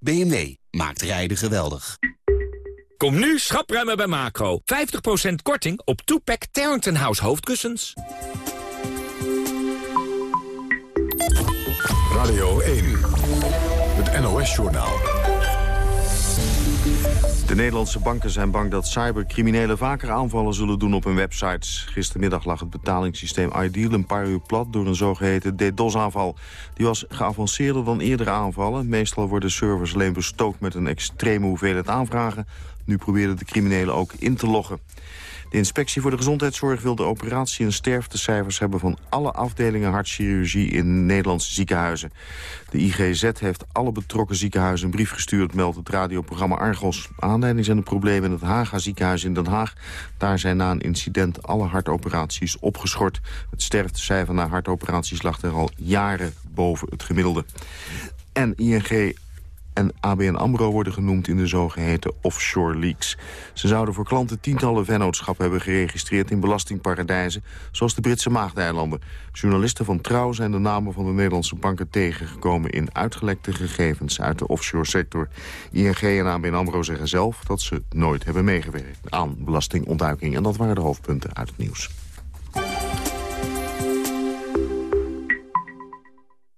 BMW maakt rijden geweldig. Kom nu schapruimen bij Macro. 50% korting op Toepak Terrington House hoofdkussens. Radio 1, het NOS-journaal. De Nederlandse banken zijn bang dat cybercriminelen vaker aanvallen zullen doen op hun websites. Gistermiddag lag het betalingssysteem Ideal een paar uur plat door een zogeheten DDoS-aanval. Die was geavanceerder dan eerdere aanvallen. Meestal worden servers alleen bestookt met een extreme hoeveelheid aanvragen. Nu probeerden de criminelen ook in te loggen. De inspectie voor de gezondheidszorg wil de operatie- en sterftecijfers hebben van alle afdelingen hartchirurgie in Nederlandse ziekenhuizen. De IGZ heeft alle betrokken ziekenhuizen een brief gestuurd, meldt het radioprogramma Argos. Aanleiding zijn de problemen in het Haga ziekenhuis in Den Haag. Daar zijn na een incident alle hartoperaties opgeschort. Het sterftecijfer na hartoperaties lag er al jaren boven het gemiddelde. En ING en ABN AMRO worden genoemd in de zogeheten offshore leaks. Ze zouden voor klanten tientallen vennootschappen hebben geregistreerd in belastingparadijzen, zoals de Britse Maagdeilanden. Journalisten van Trouw zijn de namen van de Nederlandse banken tegengekomen in uitgelekte gegevens uit de offshore sector. ING en ABN AMRO zeggen zelf dat ze nooit hebben meegewerkt aan belastingontduiking. En dat waren de hoofdpunten uit het nieuws.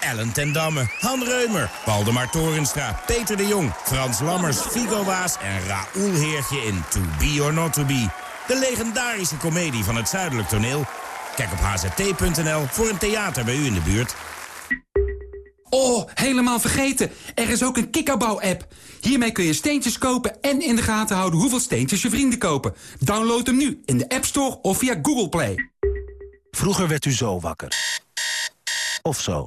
Ellen ten Damme, Han Reumer, Waldemar Torenstra, Peter de Jong... Frans Lammers, Figo Waas en Raoul Heertje in To Be or Not To Be. De legendarische komedie van het Zuidelijk Toneel. Kijk op hzt.nl voor een theater bij u in de buurt. Oh, helemaal vergeten. Er is ook een kikkerbouw-app. Hiermee kun je steentjes kopen en in de gaten houden hoeveel steentjes je vrienden kopen. Download hem nu in de App Store of via Google Play. Vroeger werd u zo wakker. Of zo.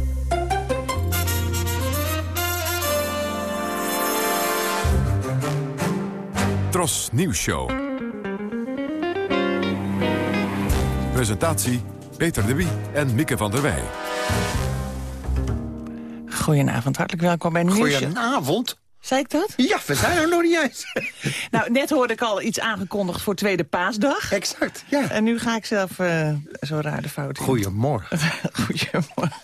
Tros Nieuws Show. Presentatie Peter de Wie en Mieke van der Wij. Goedenavond, hartelijk welkom bij Nieuws. Goedenavond. Zei ik dat? Ja, we zijn er nog niet eens. nou, net hoorde ik al iets aangekondigd voor Tweede Paasdag. Exact, ja. En nu ga ik zelf uh, zo raar de fout in. Goedemorgen. Goedemorgen.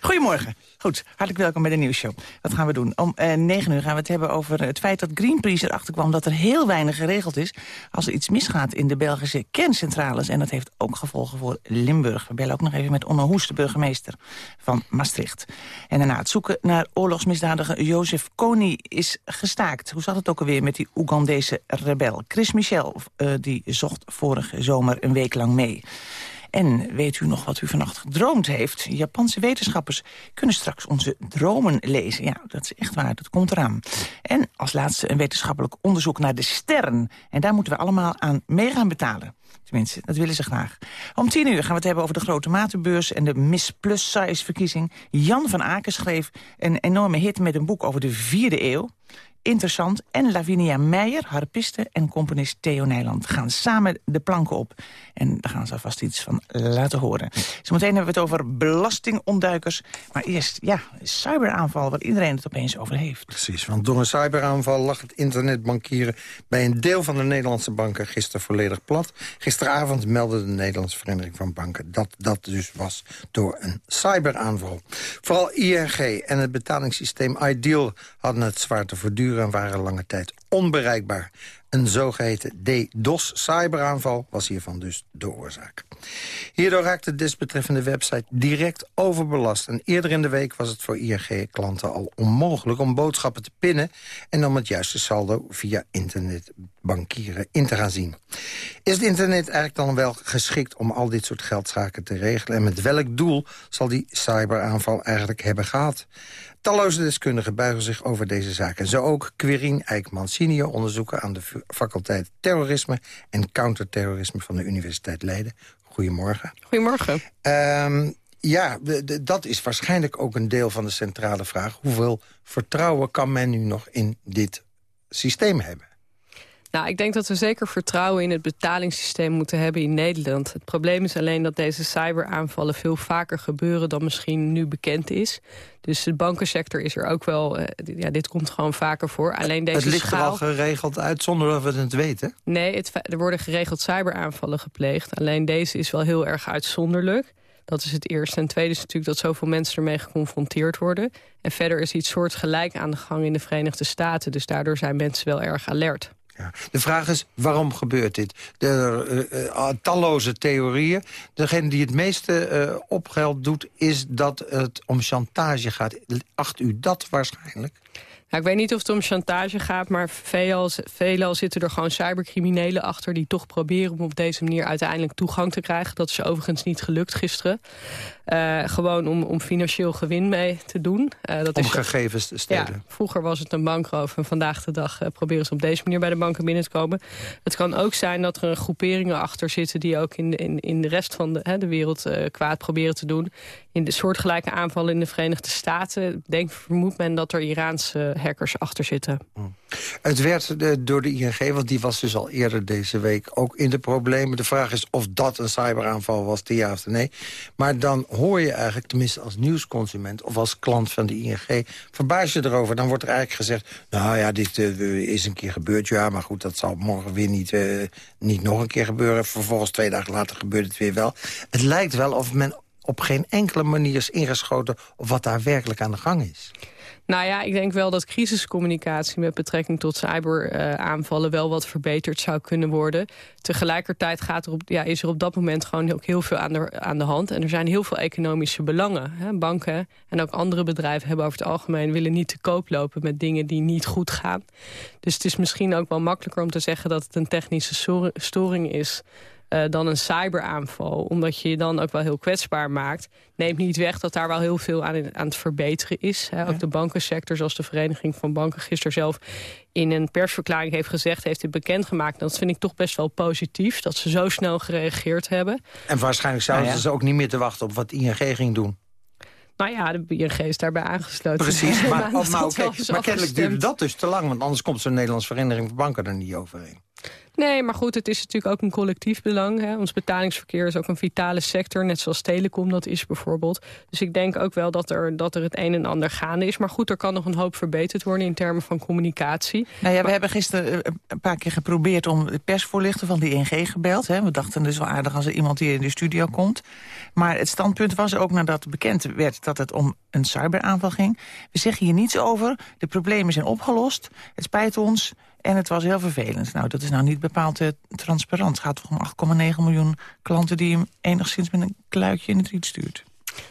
Goedemorgen. Goed, hartelijk welkom bij de nieuwsshow. Wat gaan we doen? Om eh, 9 uur gaan we het hebben over het feit dat Greenpeace erachter kwam... dat er heel weinig geregeld is als er iets misgaat in de Belgische kerncentrales. En dat heeft ook gevolgen voor Limburg. We bellen ook nog even met Onno Hoes, de burgemeester van Maastricht. En daarna het zoeken naar oorlogsmisdadiger Jozef Kony is gestaakt. Hoe zat het ook alweer met die Oegandese rebel? Chris Michel uh, die zocht vorige zomer een week lang mee. En weet u nog wat u vannacht gedroomd heeft? Japanse wetenschappers kunnen straks onze dromen lezen. Ja, dat is echt waar, dat komt eraan. En als laatste een wetenschappelijk onderzoek naar de sterren. En daar moeten we allemaal aan mee gaan betalen. Tenminste, dat willen ze graag. Om tien uur gaan we het hebben over de grote matenbeurs... en de Miss Plus Size verkiezing. Jan van Aken schreef een enorme hit met een boek over de vierde eeuw. Interessant. En Lavinia Meijer, harpiste en componist Theo Nijland... gaan samen de planken op. En daar gaan ze alvast iets van laten horen. Zometeen hebben we het over belastingontduikers. Maar eerst, ja, cyberaanval waar iedereen het opeens over heeft. Precies, want door een cyberaanval lag het internetbankieren... bij een deel van de Nederlandse banken gisteren volledig plat. Gisteravond meldde de Nederlandse Vereniging van Banken... dat dat dus was door een cyberaanval. Vooral ING en het betalingssysteem Ideal hadden het zwaar te en waren lange tijd onbereikbaar. Een zogeheten DDoS-cyberaanval was hiervan dus de oorzaak. Hierdoor raakte de desbetreffende website direct overbelast. En eerder in de week was het voor ING-klanten al onmogelijk om boodschappen te pinnen... en om het juiste saldo via internetbankieren in te gaan zien. Is het internet eigenlijk dan wel geschikt om al dit soort geldzaken te regelen? En met welk doel zal die cyberaanval eigenlijk hebben gehad? Talloze deskundigen buigen zich over deze zaken. Zo ook Quirine Eijkman, senior onderzoeker aan de faculteit Terrorisme en Counterterrorisme van de Universiteit Leiden. Goedemorgen. Goedemorgen. Um, ja, dat is waarschijnlijk ook een deel van de centrale vraag. Hoeveel vertrouwen kan men nu nog in dit systeem hebben? Nou, ik denk dat we zeker vertrouwen in het betalingssysteem moeten hebben in Nederland. Het probleem is alleen dat deze cyberaanvallen veel vaker gebeuren dan misschien nu bekend is. Dus de bankensector is er ook wel, uh, ja, dit komt gewoon vaker voor. Alleen deze het ligt schaal... er al geregeld uit zonder dat we het weten? Nee, het, er worden geregeld cyberaanvallen gepleegd. Alleen deze is wel heel erg uitzonderlijk. Dat is het eerste. En het tweede is natuurlijk dat zoveel mensen ermee geconfronteerd worden. En verder is iets soortgelijk aan de gang in de Verenigde Staten. Dus daardoor zijn mensen wel erg alert. De vraag is, waarom gebeurt dit? De uh, talloze theorieën. Degene die het meeste uh, opgeld doet, is dat het om chantage gaat. Acht u dat waarschijnlijk? Ik weet niet of het om chantage gaat, maar veelal, veelal zitten er gewoon cybercriminelen achter... die toch proberen om op deze manier uiteindelijk toegang te krijgen. Dat is overigens niet gelukt gisteren. Uh, gewoon om, om financieel gewin mee te doen. Uh, dat om is, gegevens te stelen. Ja, vroeger was het een bankroof en vandaag de dag uh, proberen ze op deze manier bij de banken binnen te komen. Het kan ook zijn dat er groeperingen achter zitten die ook in de, in, in de rest van de, hè, de wereld kwaad proberen te doen. In de soortgelijke aanvallen in de Verenigde Staten denk, vermoedt men dat er Iraanse hackers achter zitten. Hmm. Het werd door de ING, want die was dus al eerder deze week ook in de problemen. De vraag is of dat een cyberaanval was, ja of nee. Maar dan hoor je eigenlijk, tenminste als nieuwsconsument... of als klant van de ING, verbaas je erover. Dan wordt er eigenlijk gezegd, nou ja, dit uh, is een keer gebeurd. Ja, maar goed, dat zal morgen weer niet, niet nog een keer gebeuren. Vervolgens twee dagen later gebeurt het weer wel. Het lijkt wel of men op geen enkele manier is ingeschoten... op wat daar werkelijk aan de gang is. Nou ja, ik denk wel dat crisiscommunicatie met betrekking tot cyberaanvallen wel wat verbeterd zou kunnen worden. Tegelijkertijd gaat er op, ja, is er op dat moment gewoon ook heel veel aan de, aan de hand. En er zijn heel veel economische belangen. Hè. Banken en ook andere bedrijven hebben over het algemeen willen niet te koop lopen met dingen die niet goed gaan. Dus het is misschien ook wel makkelijker om te zeggen dat het een technische storing is uh, dan een cyberaanval. Omdat je je dan ook wel heel kwetsbaar maakt. Neemt niet weg dat daar wel heel veel aan, aan het verbeteren is. Hè. Ook de bankensector, zoals de Vereniging van Banken gisteren zelf in een persverklaring heeft gezegd, heeft dit bekendgemaakt. Dat vind ik toch best wel positief, dat ze zo snel gereageerd hebben. En waarschijnlijk zouden nou ja. ze ook niet meer te wachten op wat ING ging doen. Nou ja, de ING is daarbij aangesloten. Precies, maar, maar, maar, okay, maar kennelijk duurde dat dus te lang... want anders komt zo'n Nederlands Vereniging van Banken er niet overheen. Nee, maar goed, het is natuurlijk ook een collectief belang. Hè. Ons betalingsverkeer is ook een vitale sector, net zoals telecom dat is bijvoorbeeld. Dus ik denk ook wel dat er, dat er het een en ander gaande is. Maar goed, er kan nog een hoop verbeterd worden in termen van communicatie. Nou ja, we hebben gisteren eh, een paar keer geprobeerd om de persvoorlichter van de ING gebeld. Hè. We dachten dus wel aardig als er iemand hier in de studio komt. Maar het standpunt was ook nadat bekend werd dat het om een cyberaanval ging. We zeggen hier niets over, de problemen zijn opgelost. Het spijt ons, en het was heel vervelend. Nou, dat is nou niet bepaald uh, transparant. Het gaat om 8,9 miljoen klanten die hem enigszins met een kluitje in het riet stuurt.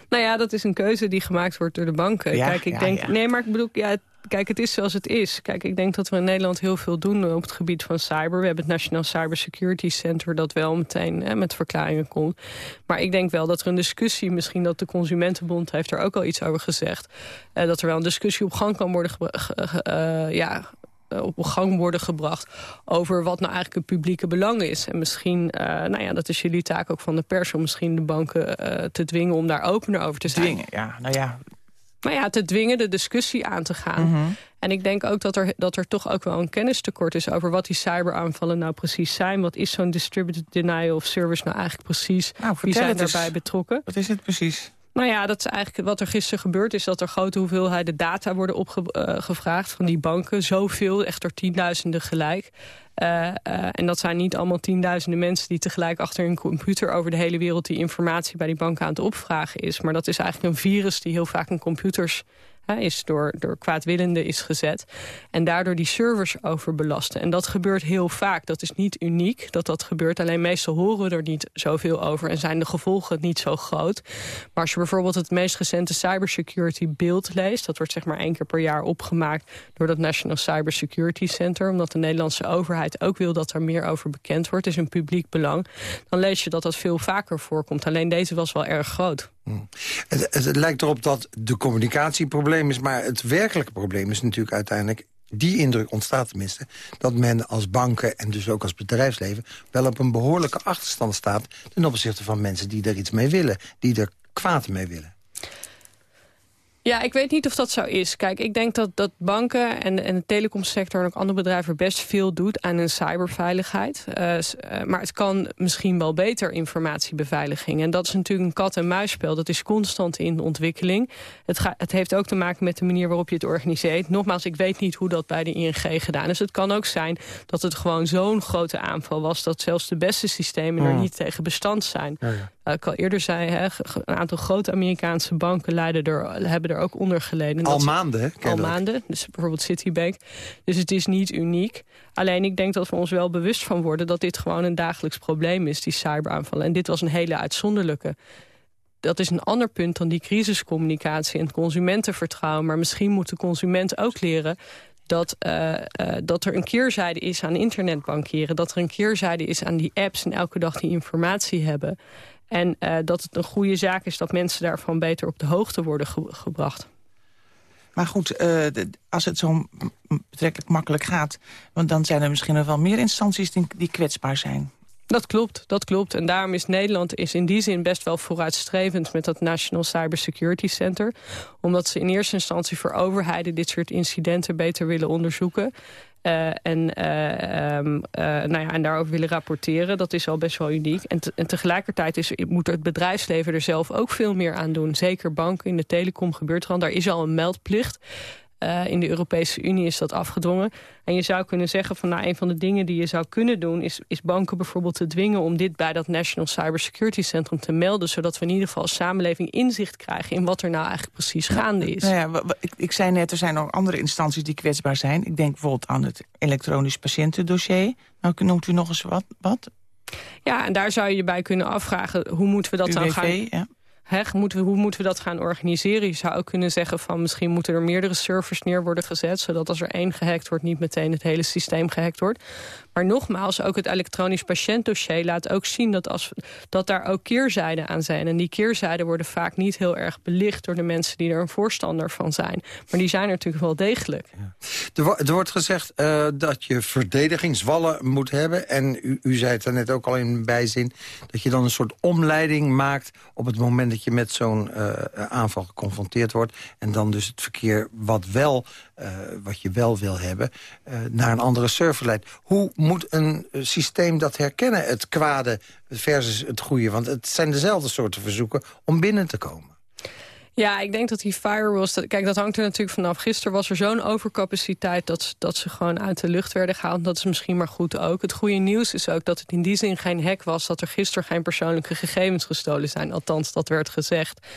Nou ja, dat is een keuze die gemaakt wordt door de banken. Ja, Kijk, ik ja, denk, ja. nee, maar ik bedoel, ja, kijk, het is zoals het is. Kijk, ik denk dat we in Nederland heel veel doen op het gebied van cyber. We hebben het National Cybersecurity Center dat wel meteen hè, met verklaringen komt. Maar ik denk wel dat er een discussie, misschien dat de Consumentenbond heeft er ook al iets over gezegd, uh, dat er wel een discussie op gang kan worden uh, ja, op gang worden gebracht over wat nou eigenlijk het publieke belang is. En misschien, uh, nou ja, dat is jullie taak ook van de pers... om misschien de banken uh, te dwingen om daar opener over te zijn. Dwingen, ja. Nou ja, Nou ja, te dwingen de discussie aan te gaan. Mhm. En ik denk ook dat er, dat er toch ook wel een kennistekort is... over wat die cyberaanvallen nou precies zijn. Wat is zo'n distributed denial of service nou eigenlijk precies? Nou, Wie zijn daarbij betrokken? Wat is het precies? Nou ja, dat is eigenlijk wat er gisteren gebeurd is... dat er grote hoeveelheden data worden opgevraagd van die banken. Zoveel, echt door tienduizenden gelijk. Eh, eh, en dat zijn niet allemaal tienduizenden mensen... die tegelijk achter een computer over de hele wereld... die informatie bij die banken aan het opvragen is. Maar dat is eigenlijk een virus die heel vaak in computers is door, door kwaadwillenden is gezet. En daardoor die servers overbelasten. En dat gebeurt heel vaak. Dat is niet uniek dat dat gebeurt. Alleen meestal horen we er niet zoveel over... en zijn de gevolgen niet zo groot. Maar als je bijvoorbeeld het meest recente cybersecurity beeld leest... dat wordt zeg maar één keer per jaar opgemaakt... door dat National Cybersecurity Center... omdat de Nederlandse overheid ook wil dat er meer over bekend wordt. is een publiek belang. Dan lees je dat dat veel vaker voorkomt. Alleen deze was wel erg groot. Het, het, het lijkt erop dat de communicatieprobleem is... maar het werkelijke probleem is natuurlijk uiteindelijk... die indruk ontstaat tenminste... dat men als banken en dus ook als bedrijfsleven... wel op een behoorlijke achterstand staat... ten opzichte van mensen die er iets mee willen. Die er kwaad mee willen. Ja, ik weet niet of dat zo is. Kijk, ik denk dat, dat banken en, en de telecomsector... en ook andere bedrijven best veel doet aan een cyberveiligheid. Uh, uh, maar het kan misschien wel beter informatiebeveiliging. En dat is natuurlijk een kat-en-muisspel. Dat is constant in ontwikkeling. Het, ga, het heeft ook te maken met de manier waarop je het organiseert. Nogmaals, ik weet niet hoe dat bij de ING gedaan is. Het kan ook zijn dat het gewoon zo'n grote aanval was... dat zelfs de beste systemen er Hmm. niet tegen bestand zijn. Ja, ja. Uh, ik al eerder zei, hè, een aantal grote Amerikaanse banken leiden er, hebben er ook onder geleden. Al maanden, hè, Al maanden, dus bijvoorbeeld Citibank. Dus het is niet uniek. Alleen ik denk dat we ons wel bewust van worden... dat dit gewoon een dagelijks probleem is, die cyberaanvallen. En dit was een hele uitzonderlijke. Dat is een ander punt dan die crisiscommunicatie en het consumentenvertrouwen. Maar misschien moet de consument ook leren dat, eh, eh, dat er een keerzijde is aan internetbankieren. Dat er een keerzijde is aan die apps en elke dag die informatie hebben. En eh, dat het een goede zaak is dat mensen daarvan beter op de hoogte worden ge- gebracht. Maar goed, eh, als het zo betrekkelijk makkelijk gaat... want dan zijn er misschien nog wel meer instanties die, die kwetsbaar zijn. Dat klopt, dat klopt. En daarom is Nederland is in die zin best wel vooruitstrevend... met dat National Cybersecurity Center. Omdat ze in eerste instantie voor overheden... dit soort incidenten beter willen onderzoeken. Eh, en, eh, ehm, eh, nou ja, en daarover willen rapporteren. Dat is al best wel uniek. En, te- en tegelijkertijd is, moet het bedrijfsleven er zelf ook veel meer aan doen. Zeker banken in de telecom gebeurt er al. Daar is al een meldplicht. Eh, in de Europese Unie is dat afgedwongen. En je zou kunnen zeggen van nou, een van de dingen die je zou kunnen doen... Is, is banken bijvoorbeeld te dwingen om dit bij dat National Cybersecurity Centrum te melden... zodat we in ieder geval als samenleving inzicht krijgen... in wat er nou eigenlijk precies gaande is. Nou ja, ik, ik zei net, er zijn nog andere instanties die kwetsbaar zijn. Ik denk bijvoorbeeld aan het elektronisch patiëntendossier. Nou, noemt u nog eens wat? wat? Ja, en daar zou je je bij kunnen afvragen... hoe moeten we dat dan gaan... ja. Moeten hoe moeten we dat gaan organiseren? Je zou ook kunnen zeggen van misschien moeten er meerdere servers neer worden gezet... zodat als er één gehackt wordt niet meteen het hele systeem gehackt wordt. Maar nogmaals, ook het elektronisch patiëntdossier laat ook zien... dat, als, dat daar ook keerzijden aan zijn. En die keerzijden worden vaak niet heel erg belicht... door de mensen die er een voorstander van zijn. Maar die zijn er natuurlijk wel degelijk. Er, wo- wordt gezegd eh, dat je verdedigingswallen moet hebben. En u, u zei het er net ook al in bijzin... dat je dan een soort omleiding maakt... op het moment dat je met zo'n eh, aanval geconfronteerd wordt... en dan dus het verkeer wat, wel, eh, wat je wel wil hebben... naar een andere server leidt. Hoe moet een eh, systeem dat herkennen, het kwade versus het goede? Want het zijn dezelfde soorten verzoeken om binnen te komen. Ja, ik denk dat die firewalls... dat- Kijk, dat hangt er natuurlijk vanaf. Gisteren was er zo'n overcapaciteit dat, dat ze gewoon uit de lucht werden gehaald. Dat is misschien maar goed ook. Het goede nieuws is ook dat het in die zin geen hack was... dat er gisteren geen persoonlijke gegevens gestolen zijn. Althans, dat werd gezegd.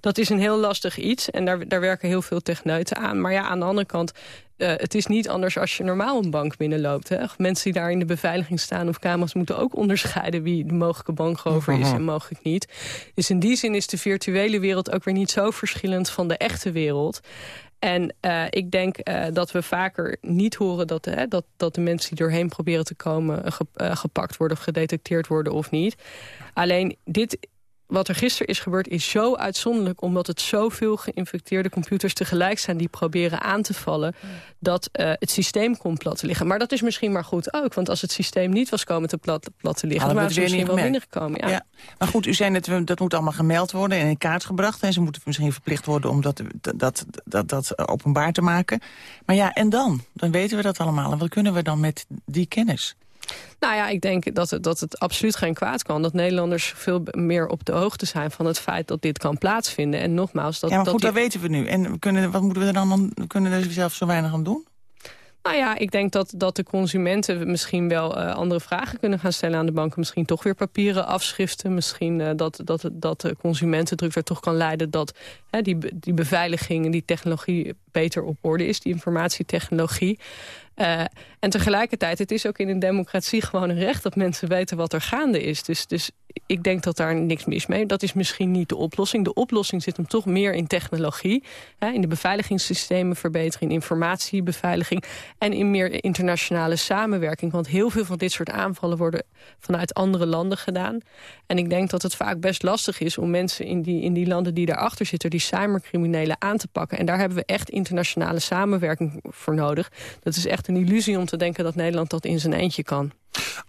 Dat is een heel lastig iets en daar, daar werken heel veel techneuten aan. Maar ja, aan de andere kant... eh, het is niet anders als je normaal een bank binnenloopt. Hè? Mensen die daar in de beveiliging staan of camera's... moeten ook onderscheiden wie de mogelijke bankrover is Mhm. en mogelijk niet. Dus in die zin is de virtuele wereld ook weer niet zo verschillend van de echte wereld. En eh, ik denk eh, dat we vaker niet horen dat, hè, dat, dat de mensen die doorheen proberen te komen... ge- gepakt worden of gedetecteerd worden of niet. Alleen dit wat er gisteren is gebeurd is zo uitzonderlijk... omdat het zoveel geïnfecteerde computers tegelijk zijn... die proberen aan te vallen, dat uh, het systeem komt plat te liggen. Maar dat is misschien maar goed ook. Want als het systeem niet was komen te plat, plat te liggen... dan waren ze misschien wel binnengekomen. Ja. ja. Maar goed, u zei net, dat moet allemaal gemeld worden en in kaart gebracht. En ze moeten misschien verplicht worden om dat, dat, dat, dat openbaar te maken. Maar ja, en dan? Dan weten we dat allemaal. En wat kunnen we dan met die kennis? Nou ja, ik denk dat het, dat het absoluut geen kwaad kan. Dat Nederlanders veel meer op de hoogte zijn van het feit dat dit kan plaatsvinden. En nogmaals... Dat, ja, maar dat goed, dat weten we nu. En we kunnen, wat moeten we er dan we kunnen er zelf zo weinig aan doen? Nou ja, ik denk dat, dat de consumenten misschien wel uh, andere vragen kunnen gaan stellen aan de banken. Misschien toch weer papieren afschriften. Misschien uh, dat, dat, dat de consumentendruk er toch kan leiden dat hè, die, die beveiliging en die technologie beter op orde is. Die informatietechnologie. Uh, en tegelijkertijd, het is ook in een democratie gewoon een recht... dat mensen weten wat er gaande is. Dus, dus ik denk dat daar niks mis mee. Dat is misschien niet de oplossing. De oplossing zit hem toch meer in technologie. Hè, in de beveiligingssystemen verbetering, informatiebeveiliging... en in meer internationale samenwerking. Want heel veel van dit soort aanvallen worden vanuit andere landen gedaan. En ik denk dat het vaak best lastig is om mensen in die, in die landen die daarachter zitten... die cybercriminelen aan te pakken. En daar hebben we echt internationale samenwerking voor nodig. Dat is echt een illusie om te denken dat Nederland dat in zijn eentje kan.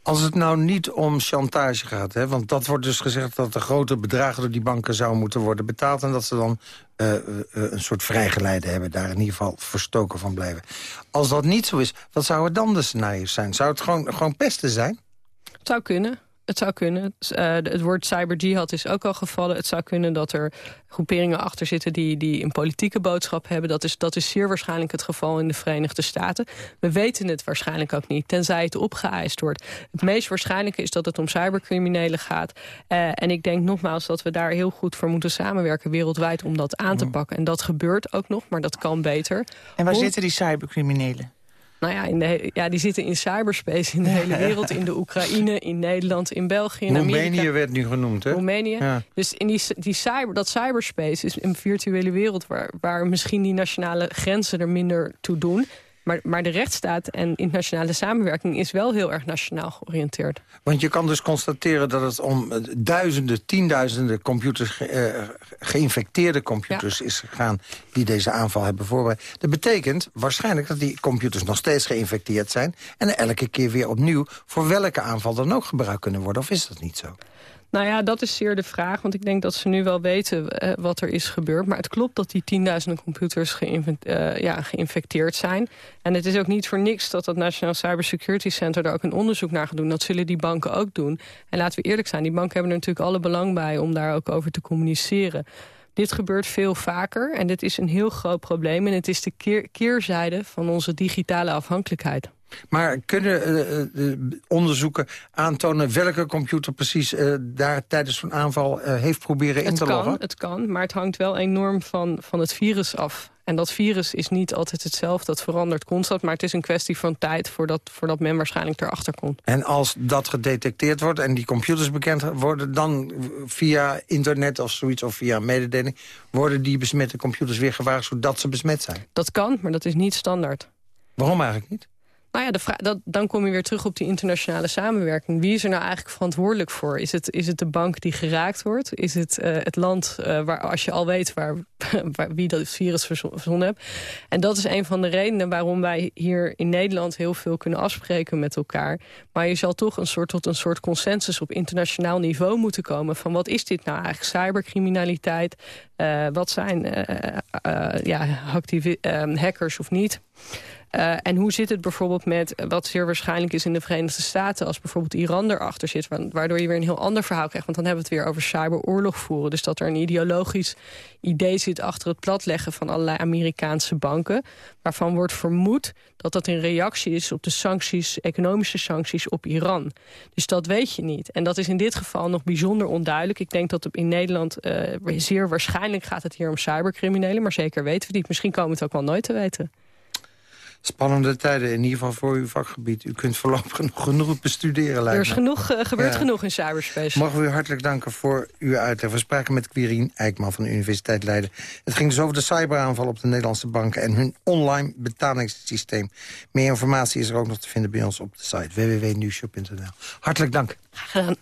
Als het nou niet om chantage gaat, hè, want dat wordt dus gezegd... dat de grote bedragen door die banken zouden moeten worden betaald... en dat ze dan uh, uh, een soort vrijgeleide hebben, daar in ieder geval verstoken van blijven. Als dat niet zo is, wat zou het dan de scenario's zijn? Zou het gewoon, gewoon pesten zijn? Het zou kunnen. Het zou kunnen. Uh, het woord cyberjihad is ook al gevallen. Het zou kunnen dat er groeperingen achter zitten die, die een politieke boodschap hebben. Dat is, dat is zeer waarschijnlijk het geval in de Verenigde Staten. We weten het waarschijnlijk ook niet, tenzij het opgeëist wordt. Het meest waarschijnlijke is dat het om cybercriminelen gaat. Uh, en ik denk nogmaals dat we daar heel goed voor moeten samenwerken wereldwijd om dat aan te mm. pakken. En dat gebeurt ook nog, maar dat kan beter. En waar zitten die cybercriminelen? Nou ja, in de, ja, die zitten in cyberspace in de hele wereld. In de Oekraïne, in Nederland, in België, in Roemenië Amerika. werd nu genoemd, hè? Roemenië. Ja. Dus in die, die cyber, dat cyberspace is een virtuele wereld... Waar, waar misschien die nationale grenzen er minder toe doen... Maar, maar de rechtsstaat en internationale samenwerking is wel heel erg nationaal georiënteerd. Want je kan dus constateren dat het om eh, duizenden, tienduizenden computers, uh, geïnfecteerde computers is gegaan die deze aanval hebben voorbereid. Dat betekent waarschijnlijk dat die computers nog steeds geïnfecteerd zijn en elke keer weer opnieuw voor welke aanval dan ook gebruikt kunnen worden. Of is dat niet zo? Nou ja, dat is zeer de vraag. Want ik denk dat ze nu wel weten uh, wat er is gebeurd. Maar het klopt dat die tienduizenden computers uh, ja, geïnfecteerd zijn. En het is ook niet voor niks dat dat National Cybersecurity Center... daar ook een onderzoek naar gaat doen. Dat zullen die banken ook doen. En laten we eerlijk zijn, die banken hebben er natuurlijk alle belang bij... om daar ook over te communiceren. Dit gebeurt veel vaker en dit is een heel groot probleem. En het is de keer, keerzijde van onze digitale afhankelijkheid. Maar kunnen uh, onderzoeken aantonen welke computer precies uh, daar tijdens zo'n aanval heeft proberen in te kan, loggen? Het kan, maar het hangt wel enorm van, van het virus af. En dat virus is niet altijd hetzelfde, dat verandert constant... maar het is een kwestie van tijd voordat, voordat men waarschijnlijk erachter komt. En als dat gedetecteerd wordt en die computers bekend worden... dan via internet of zoiets of via mededeling... worden die besmette computers weer gewaarschuwd dat ze besmet zijn? Dat kan, maar dat is niet standaard. Waarom eigenlijk niet? Nou ja, de dat, dan kom je weer terug op die internationale samenwerking. Wie is er nou eigenlijk verantwoordelijk voor? Is het, is het de bank die geraakt wordt? Is het uh, het land uh, waar, als je al weet waar, wie dat virus verzonnen hebt? En dat is een van de redenen waarom wij hier in Nederland heel veel kunnen afspreken met elkaar. Maar je zal toch een soort, tot een soort consensus op internationaal niveau moeten komen. Van wat is dit nou eigenlijk? Cybercriminaliteit? Uh, wat zijn ja, hackers of niet? Uh, en hoe zit het bijvoorbeeld met wat zeer waarschijnlijk is in de Verenigde Staten... als bijvoorbeeld Iran erachter zit, waardoor je weer een heel ander verhaal krijgt. Want dan hebben we het weer over cyberoorlog voeren. Dus dat er een ideologisch idee zit achter het platleggen van allerlei Amerikaanse banken... waarvan wordt vermoed dat dat een reactie is op de sancties, economische sancties op Iran. Dus dat weet je niet. En dat is in dit geval nog bijzonder onduidelijk. Ik denk dat in Nederland uh, zeer waarschijnlijk gaat het hier om cybercriminelen... maar zeker weten we niet. Misschien komen we het ook wel nooit te weten. Spannende tijden, in ieder geval voor uw vakgebied. U kunt voorlopig nog genoeg bestuderen, lijkt Er is genoeg, uh, gebeurt genoeg in cyberspace. Mogen we u hartelijk danken voor uw uitleg. We spraken met Quirien Eijkman van de Universiteit Leiden. Het ging dus over de cyberaanval op de Nederlandse banken... en hun online betalingssysteem. Meer informatie is er ook nog te vinden bij ons op de site www.nieuwshop.nl. Hartelijk dank. Graag gedaan.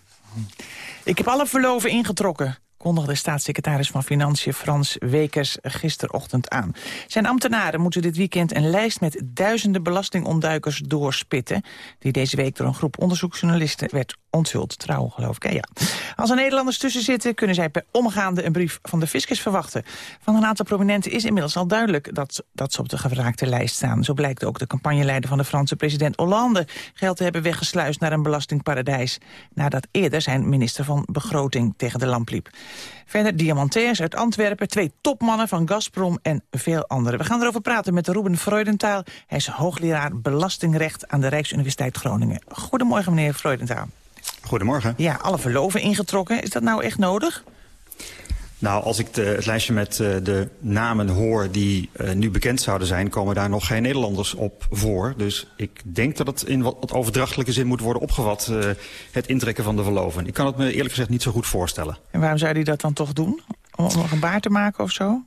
Ik heb alle verloven ingetrokken. Kondigde staatssecretaris van Financiën Frans Wekers gisterochtend aan. Zijn ambtenaren moeten dit weekend een lijst met duizenden belastingontduikers doorspitten... die deze week door een groep onderzoeksjournalisten werd onthuld. Trouw, geloof ik. Als er Nederlanders tussen zitten, kunnen zij per omgaande een brief van de fiscus verwachten. Van een aantal prominenten is inmiddels al duidelijk dat, dat ze op de gevraagde lijst staan. Zo blijkt ook de campagneleider van de Franse president Hollande geld te hebben weggesluist naar een belastingparadijs. Nadat eerder zijn minister van Begroting tegen de lamp liep. Verder diamantairs uit Antwerpen, twee topmannen van Gazprom en veel anderen. We gaan erover praten met Ruben Freudentaal. Hij is hoogleraar belastingrecht aan de Rijksuniversiteit Groningen. Goedemorgen, meneer Freudentaal. Goedemorgen. Ja, alle verloven ingetrokken. Is dat nou echt nodig? Nou, als ik de, het lijstje met uh, de namen hoor die uh, nu bekend zouden zijn... komen daar nog geen Nederlanders op voor. Dus ik denk dat het in wat, overdrachtelijke zin moet worden opgevat... Uh, het intrekken van de verloven. Ik kan het me eerlijk gezegd niet zo goed voorstellen. En waarom zou hij dat dan toch doen? Om nog een baar te maken of zo?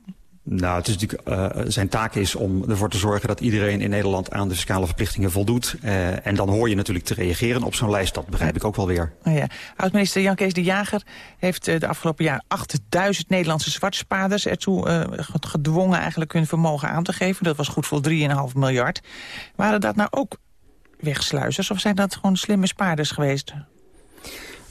Nou, het is natuurlijk, uh, zijn taak is om ervoor te zorgen dat iedereen in Nederland aan de fiscale verplichtingen voldoet. Uh, en dan hoor je natuurlijk te reageren op zo'n lijst. Dat begrijp ik ook wel weer. Oh ja. Oud-minister Jan Kees de Jager heeft uh, de afgelopen jaar 8000 Nederlandse zwartspaarders ertoe gedwongen eigenlijk hun vermogen aan te geven. Dat was goed voor 3,5 miljard. Waren dat nou ook wegsluizers of zijn dat gewoon slimme spaarders geweest?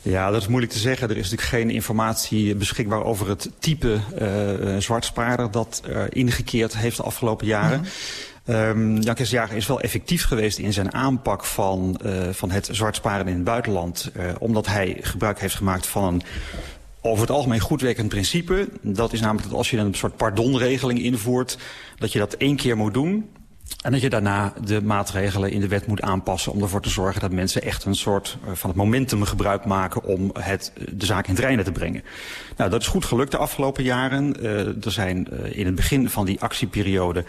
Ja, dat is moeilijk te zeggen. Er is natuurlijk geen informatie beschikbaar over het type uh, zwartspaarder dat uh, ingekeerd heeft de afgelopen jaren. Mm -hmm. um, Jan Kees Jager is wel effectief geweest in zijn aanpak van, uh, van het zwartsparen in het buitenland. Uh, omdat hij gebruik heeft gemaakt van een over het algemeen goed werkend principe. Dat is namelijk dat als je een soort pardonregeling invoert... dat je dat één keer moet doen en dat je daarna de maatregelen in de wet moet aanpassen... om ervoor te zorgen dat mensen echt een soort uh, van het momentum gebruik maken... om het, de zaak in het te brengen. Nou, dat is goed gelukt de afgelopen jaren. Uh, er zijn in het begin van die actieperiode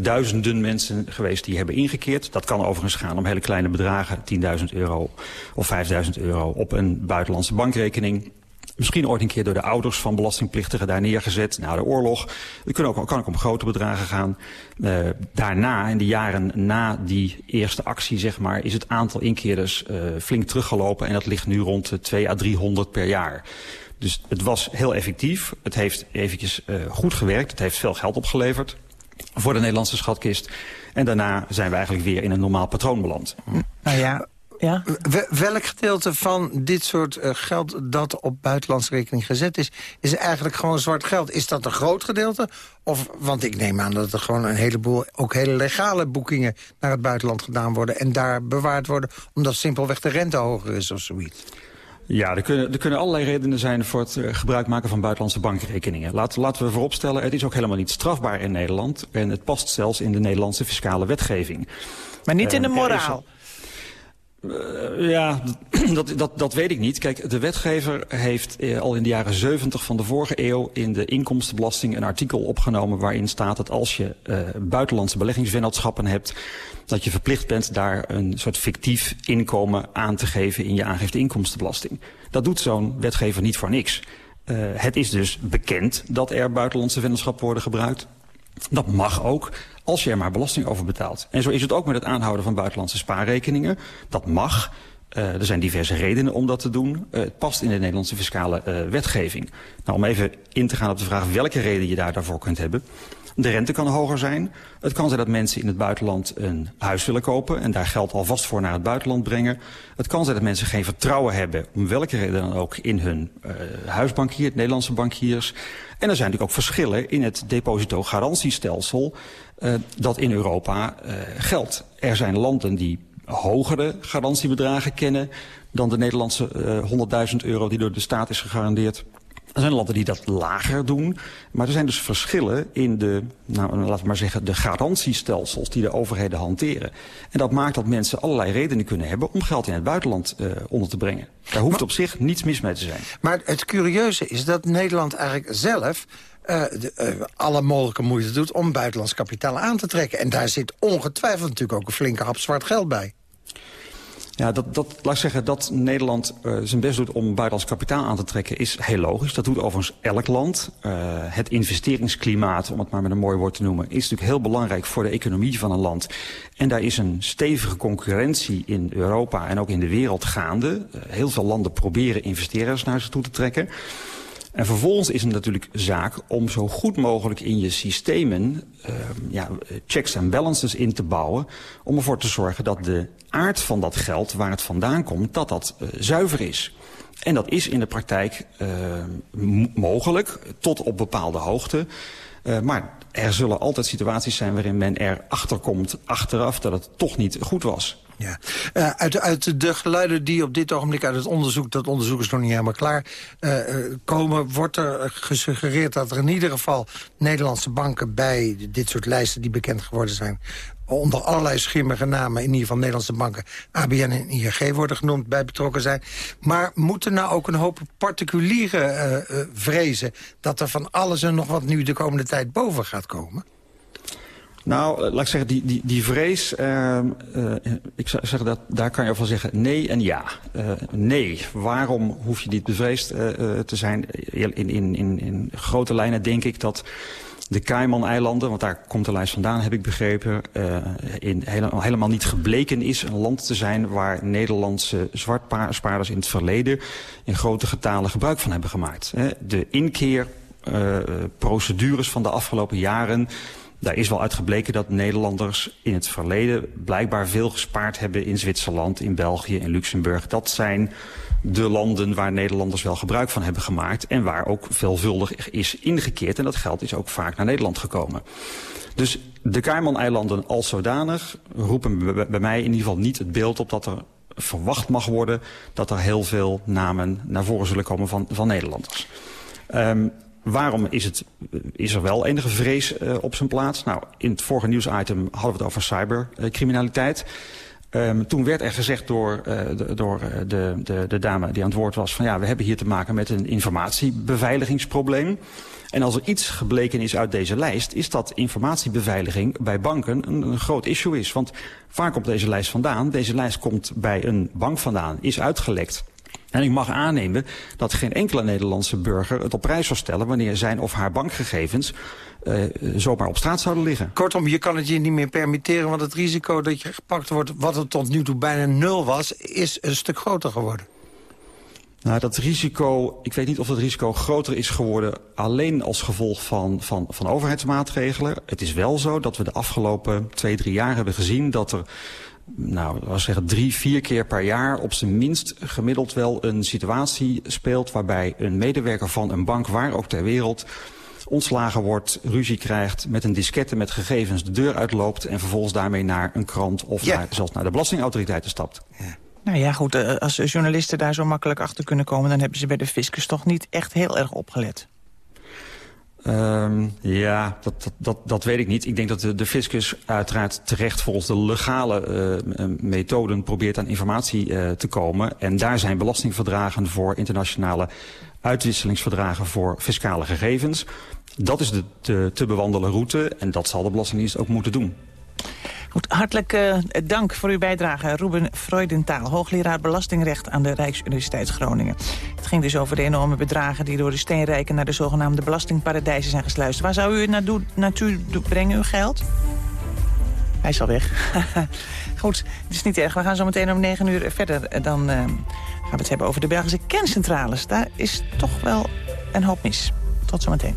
duizenden mensen geweest die hebben ingekeerd. Dat kan overigens gaan om hele kleine bedragen, 10.000 euro of 5.000 euro... op een buitenlandse bankrekening. Misschien ooit een keer door de ouders van belastingplichtigen daar neergezet na de oorlog. Het kan ook, kan ook om grote bedragen gaan. Uh, daarna, in de jaren na die eerste actie, zeg maar, is het aantal inkeerders uh, flink teruggelopen. En dat ligt nu rond de 2 à 300 per jaar. Dus het was heel effectief. Het heeft eventjes goed gewerkt. Het heeft veel geld opgeleverd voor de Nederlandse schatkist. En daarna zijn we eigenlijk weer in een normaal patroon beland. Nou ja, ja? Welk gedeelte van dit soort uh, geld dat op buitenlandse rekening gezet is... is eigenlijk gewoon zwart geld? Is dat een groot gedeelte? Of, want ik neem aan dat er gewoon een heleboel... ook hele legale boekingen naar het buitenland gedaan worden... en daar bewaard worden omdat simpelweg de rente hoger is of zoiets. Ja, er kunnen, er kunnen allerlei redenen zijn voor het uh, gebruik maken van buitenlandse bankrekeningen. Laat, laten we vooropstellen, het is ook helemaal niet strafbaar in Nederland. En het past zelfs in de Nederlandse fiscale wetgeving. Maar niet in de moraal? Uh, ja, dat, dat, dat weet ik niet. Kijk, de wetgever heeft uh, al in de jaren 70 van de vorige eeuw in de inkomstenbelasting een artikel opgenomen waarin staat dat als je uh, buitenlandse beleggingsvennootschappen hebt, dat je verplicht bent daar een soort fictief inkomen aan te geven in je aangifte inkomstenbelasting. Dat doet zo'n wetgever niet voor niks. het is dus bekend dat er buitenlandse vennootschappen worden gebruikt. Dat mag ook, als je er maar belasting over betaalt. En zo is het ook met het aanhouden van buitenlandse spaarrekeningen. Dat mag. Uh, er zijn diverse redenen om dat te doen. Uh, het past in de Nederlandse fiscale uh, wetgeving. Nou, om even in te gaan op de vraag welke reden je daar daarvoor kunt hebben. De rente kan hoger zijn. Het kan zijn dat mensen in het buitenland een huis willen kopen... en daar geld alvast voor naar het buitenland brengen. Het kan zijn dat mensen geen vertrouwen hebben... om welke reden dan ook in hun uh, huisbankier, Nederlandse bankiers. En er zijn natuurlijk ook verschillen in het depositogarantiestelsel... Uh, dat in Europa uh, geldt. Er zijn landen die hogere garantiebedragen kennen... dan de Nederlandse uh, 100.000 euro die door de staat is gegarandeerd... Er zijn landen die dat lager doen. Maar er zijn dus verschillen in de, nou, laten we maar zeggen, de garantiestelsels die de overheden hanteren. En dat maakt dat mensen allerlei redenen kunnen hebben om geld in het buitenland uh, onder te brengen. Daar hoeft maar, op zich niets mis mee te zijn. Maar het curieuze is dat Nederland eigenlijk zelf uh, de, uh, alle mogelijke moeite doet om buitenlands kapitaal aan te trekken. En daar zit ongetwijfeld natuurlijk ook een flinke hap zwart geld bij. Ja, dat, dat, laat ik zeggen, dat Nederland uh, zijn best doet om buitenlands kapitaal aan te trekken is heel logisch. Dat doet overigens elk land. Uh, het investeringsklimaat, om het maar met een mooi woord te noemen, is natuurlijk heel belangrijk voor de economie van een land. En daar is een stevige concurrentie in Europa en ook in de wereld gaande. Uh, heel veel landen proberen investeerders naar zich toe te trekken. En vervolgens is het natuurlijk zaak om zo goed mogelijk in je systemen uh, ja, checks en balances in te bouwen. Om ervoor te zorgen dat de aard van dat geld, waar het vandaan komt, dat dat uh, zuiver is. En dat is in de praktijk uh, mogelijk, tot op bepaalde hoogte. Uh, maar er zullen altijd situaties zijn waarin men erachter komt achteraf dat het toch niet goed was. Ja. Uh, uit, uit de geluiden die op dit ogenblik uit het onderzoek... dat onderzoek is nog niet helemaal klaar... Uh, komen, wordt er gesuggereerd dat er in ieder geval... Nederlandse banken bij dit soort lijsten die bekend geworden zijn... onder allerlei schimmige namen, in ieder geval Nederlandse banken... ABN en ING worden genoemd, bij betrokken zijn. Maar moeten nou ook een hoop particulieren uh, vrezen... dat er van alles en nog wat nu de komende tijd boven gaat komen? Nou, laat ik zeggen, die, die, die vrees, uh, ik zou zeggen dat daar kan je van zeggen nee en ja. Nee, waarom hoef je niet bevreesd te zijn? In, in, in, in grote lijnen denk ik dat de Cayman-eilanden, want daar komt de lijst vandaan, heb ik begrepen, in hele, helemaal niet gebleken is een land te zijn waar Nederlandse zwartspaarders in het verleden in grote getalen gebruik van hebben gemaakt. De inkeerprocedures van de afgelopen jaren daar is wel uitgebleken dat Nederlanders in het verleden blijkbaar veel gespaard hebben in Zwitserland, in België, in Luxemburg. Dat zijn de landen waar Nederlanders wel gebruik van hebben gemaakt en waar ook veelvuldig is ingekeerd. En dat geld is ook vaak naar Nederland gekomen. Dus de Cayman-eilanden als zodanig roepen bij mij in ieder geval niet het beeld op dat er verwacht mag worden dat er heel veel namen naar voren zullen komen van, van Nederlanders. Um, Waarom is, het, is er wel enige vrees uh, op zijn plaats? Nou, in het vorige nieuwsitem hadden we het over cybercriminaliteit. Um, toen werd er gezegd door, uh, de, door de, de, de dame die aan het woord was... van ja, we hebben hier te maken met een informatiebeveiligingsprobleem. En als er iets gebleken is uit deze lijst... is dat informatiebeveiliging bij banken een, een groot issue is. Want waar komt deze lijst vandaan? Deze lijst komt bij een bank vandaan, is uitgelekt... En ik mag aannemen dat geen enkele Nederlandse burger het op prijs zou stellen... wanneer zijn of haar bankgegevens uh, zomaar op straat zouden liggen. Kortom, je kan het je niet meer permitteren... want het risico dat je gepakt wordt, wat het tot nu toe bijna nul was... is een stuk groter geworden. Nou, dat risico, ik weet niet of het risico groter is geworden... alleen als gevolg van, van, van overheidsmaatregelen. Het is wel zo dat we de afgelopen twee, drie jaar hebben gezien... dat er nou, we zeggen drie, vier keer per jaar op zijn minst gemiddeld wel een situatie speelt waarbij een medewerker van een bank, waar ook ter wereld, ontslagen wordt, ruzie krijgt, met een diskette met gegevens de deur uitloopt en vervolgens daarmee naar een krant of ja. naar, zelfs naar de belastingautoriteiten stapt. Ja. Nou ja, goed, eh, als journalisten daar zo makkelijk achter kunnen komen... dan hebben ze bij de fiscus toch niet echt heel erg opgelet. Um, ja, dat, dat, dat, weet ik niet. Ik denk dat de, de fiscus uiteraard terecht volgens de legale uh, methoden probeert aan informatie uh, te komen. En daar zijn belastingverdragen voor internationale uitwisselingsverdragen voor fiscale gegevens. Dat is de, de te bewandelen route en dat zal de Belastingdienst ook moeten doen. Goed, hartelijk uh, dank voor uw bijdrage. Ruben Freudentaal, hoogleraar Belastingrecht aan de Rijksuniversiteit Groningen. Het ging dus over de enorme bedragen die door de steenrijken... naar de zogenaamde belastingparadijzen zijn gesluist. Waar zou u het naartoe, naartoe brengen, uw geld? Hij is al weg. Goed, het is niet erg. We gaan zo meteen om 9 uur verder. Dan uh, gaan we het hebben over de Belgische kerncentrales. Daar is toch wel een hoop mis. Tot zometeen.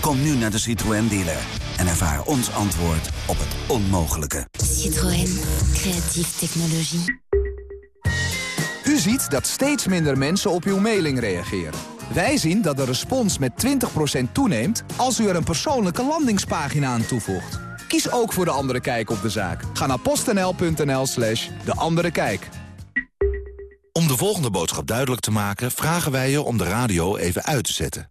Kom nu naar de Citroën dealer en ervaar ons antwoord op het onmogelijke. Citroën, creatieve technologie. U U ziet dat steeds minder mensen op uw mailing reageren. Wij zien dat de respons met 20% toeneemt als u er een persoonlijke landingspagina aan toevoegt. Kies ook voor De Andere Kijk op de zaak. Ga naar postnl.nl slash De Andere Kijk. Om de volgende boodschap duidelijk te maken... vragen wij je om de radio even uit te zetten.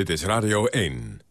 Dit is Radio 1.